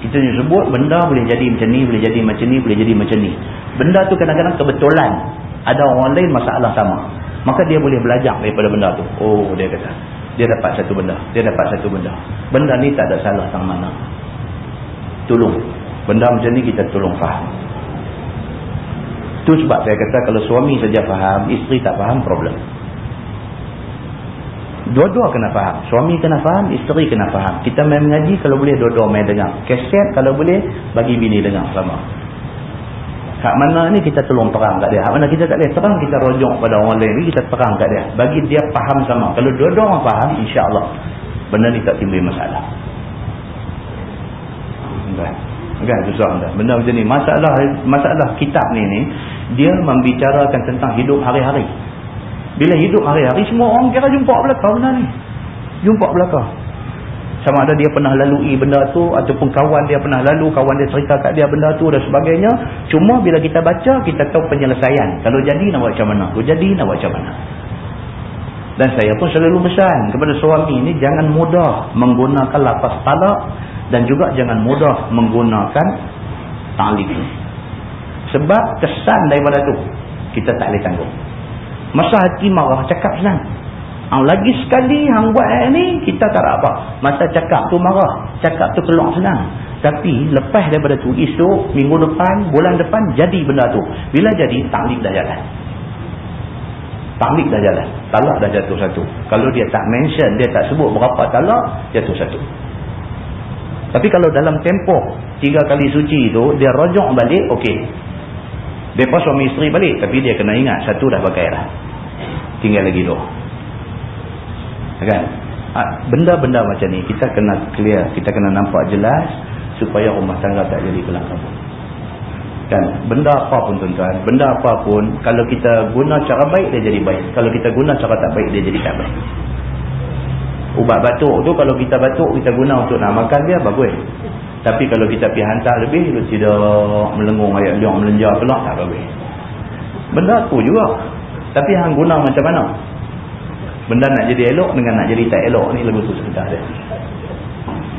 Kita sebut benda boleh jadi macam ni, boleh jadi macam ni, boleh jadi macam ni. Benda tu kadang-kadang kebetulan. Ada orang lain masalah sama maka dia boleh belajar daripada benda tu oh dia kata dia dapat satu benda dia dapat satu benda benda ni tak ada salah tang mana tolong benda macam ni kita tolong faham tu sebab saya kata kalau suami saja faham isteri tak faham problem dua-dua kena faham suami kena faham isteri kena faham kita main mengaji kalau boleh dua-dua main dengar keset kalau boleh bagi bini dengar sama Hak mana ni kita tolong terang kat dia. Hak mana kita tak boleh terang, kita rojok pada orang lain. Kita terang kat dia. Bagi dia faham sama. Kalau dua-dua orang faham, insyaAllah. Benda ni tak timbul masalah. Kan? Kan? Susah dah. Benda macam ni. Masalah masalah kitab ni ni, dia membicarakan tentang hidup hari-hari. Bila hidup hari-hari, semua orang kira jumpa belakang benda ni. Jumpa belakang sama ada dia pernah lalui benda tu ataupun kawan dia pernah lalu kawan dia cerita kat dia benda tu dan sebagainya cuma bila kita baca kita tahu penyelesaian kalau jadi nak buat macam mana kalau jadi nak buat macam mana dan saya pun selalu pesan kepada suami ni jangan mudah menggunakan lapas talak dan juga jangan mudah menggunakan talik sebab kesan daripada tu kita tak boleh tanggung masa hati marah cakap senang Hang lagi sekali hang buat ni kita tak ada apa. Masa cakap tu marah, cakap tu keluar senang. Tapi lepas daripada tu esok, minggu depan, bulan depan jadi benda tu. Bila jadi taklik dah jalan. Taklik dah jalan. Talak dah jatuh satu. Kalau dia tak mention, dia tak sebut berapa talak, jatuh satu. Tapi kalau dalam tempoh tiga kali suci tu, dia rojok balik, okey. Mereka suami isteri balik. Tapi dia kena ingat, satu dah pakai dah. Tinggal lagi dua kan benda-benda macam ni kita kena clear kita kena nampak jelas supaya rumah tangga tak jadi kelam kabut kan benda apa pun tuan-tuan benda apa pun kalau kita guna cara baik dia jadi baik kalau kita guna cara tak baik dia jadi tak baik ubat batuk tu kalau kita batuk kita guna untuk nak makan dia bagus. Tapi kalau kita pergi hantar lebih lu tidak melengung ayat liang melenjar keluar tak bagus. Benda tu juga. Tapi hang guna macam mana? Benda nak jadi elok dengan nak jadi tak elok ni lagu tu sebentar dia.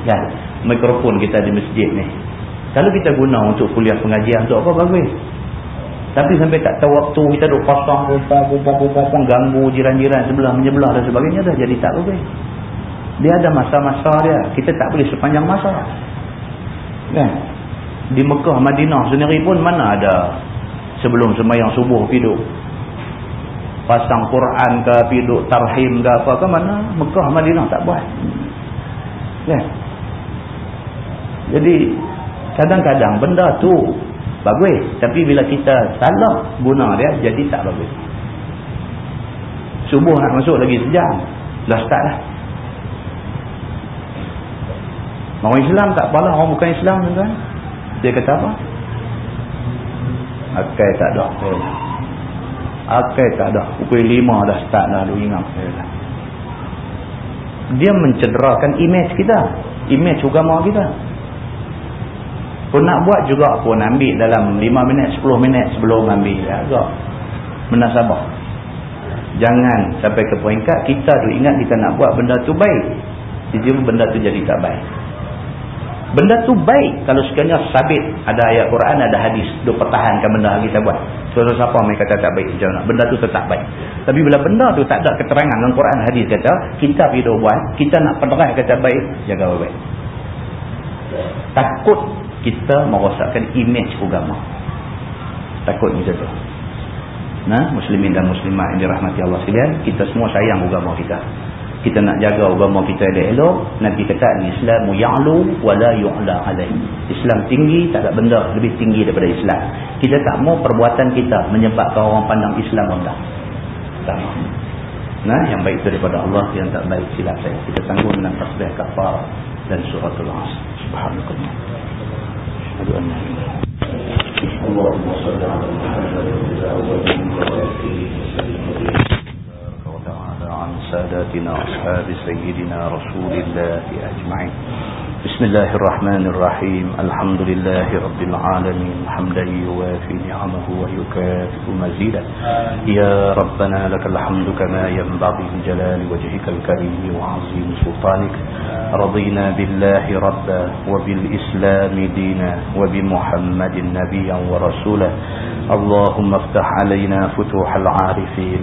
Kan? Mikrofon kita di masjid ni. Kalau kita guna untuk kuliah pengajian untuk apa bagus? Tapi sampai tak tahu waktu kita duduk pasang, pumpang, pumpang, pumpang, ganggu jiran-jiran sebelah, menyebelah dan sebagainya dah jadi tak boleh. Dia ada masa-masa dia. Kita tak boleh sepanjang masa. Kan? Di Mekah, Madinah sendiri pun mana ada sebelum semayang subuh piduk. Pasang Quran ke, piduk tarhim ke apa ke mana. Mekah, Madinah tak buat. Kan? Jadi, kadang-kadang benda tu bagus tapi bila kita salah guna dia jadi tak bagus subuh nak masuk lagi sejam dah start lah orang Islam tak apalah orang bukan Islam tuan dia kata apa akai tak ada akai tak ada pukul lima dah start lah lu ingat dia mencederakan image kita image agama kita kalau nak buat juga pun ambil dalam 5 minit, 10 minit sebelum ambil. Agak menasabah. Jangan sampai ke peringkat kita tu ingat kita nak buat benda tu baik. Jadi benda tu jadi tak baik. Benda tu baik kalau sekiranya sabit ada ayat Quran, ada hadis. Dia pertahankan benda yang kita buat. So, siapa mereka kata tak baik. Jangan Benda tu tetap baik. Tapi bila benda tu tak ada keterangan dalam Quran, hadis kata, kita pergi buat, kita nak penerang kata baik, jaga baik. Takut kita merosakkan image agama takut macam tu nah muslimin dan muslimat yang dirahmati Allah sekalian kita semua sayang agama kita kita nak jaga agama kita ada elok nanti kata Islam ya'lu wa la yu'la alaihi. Islam tinggi tak ada benda lebih tinggi daripada Islam. Kita tak mau perbuatan kita menyebabkan orang pandang Islam rendah. Tak nah yang baik itu daripada Allah yang tak baik silap saya. Kita tanggung dengan tasbih kafar dan suratul as subhanallah adu anna Allahumma salli ala Muhammad wa ala alihi wa sahbihi عن ساداتنا أصحاب سيدنا رسول الله أجمعين. بسم الله الرحمن الرحيم. الحمد لله رب العالمين. حمدا يوافي نعمه ويكافئ مزيدا يا ربنا لك الحمد كما ينبغي لجلال وجهك الكريم وعظيم سلطانك. رضينا بالله ربا وبالإسلام دينا وبمحمد نبيا ورسولا. اللهم افتح علينا فتوح العارفين.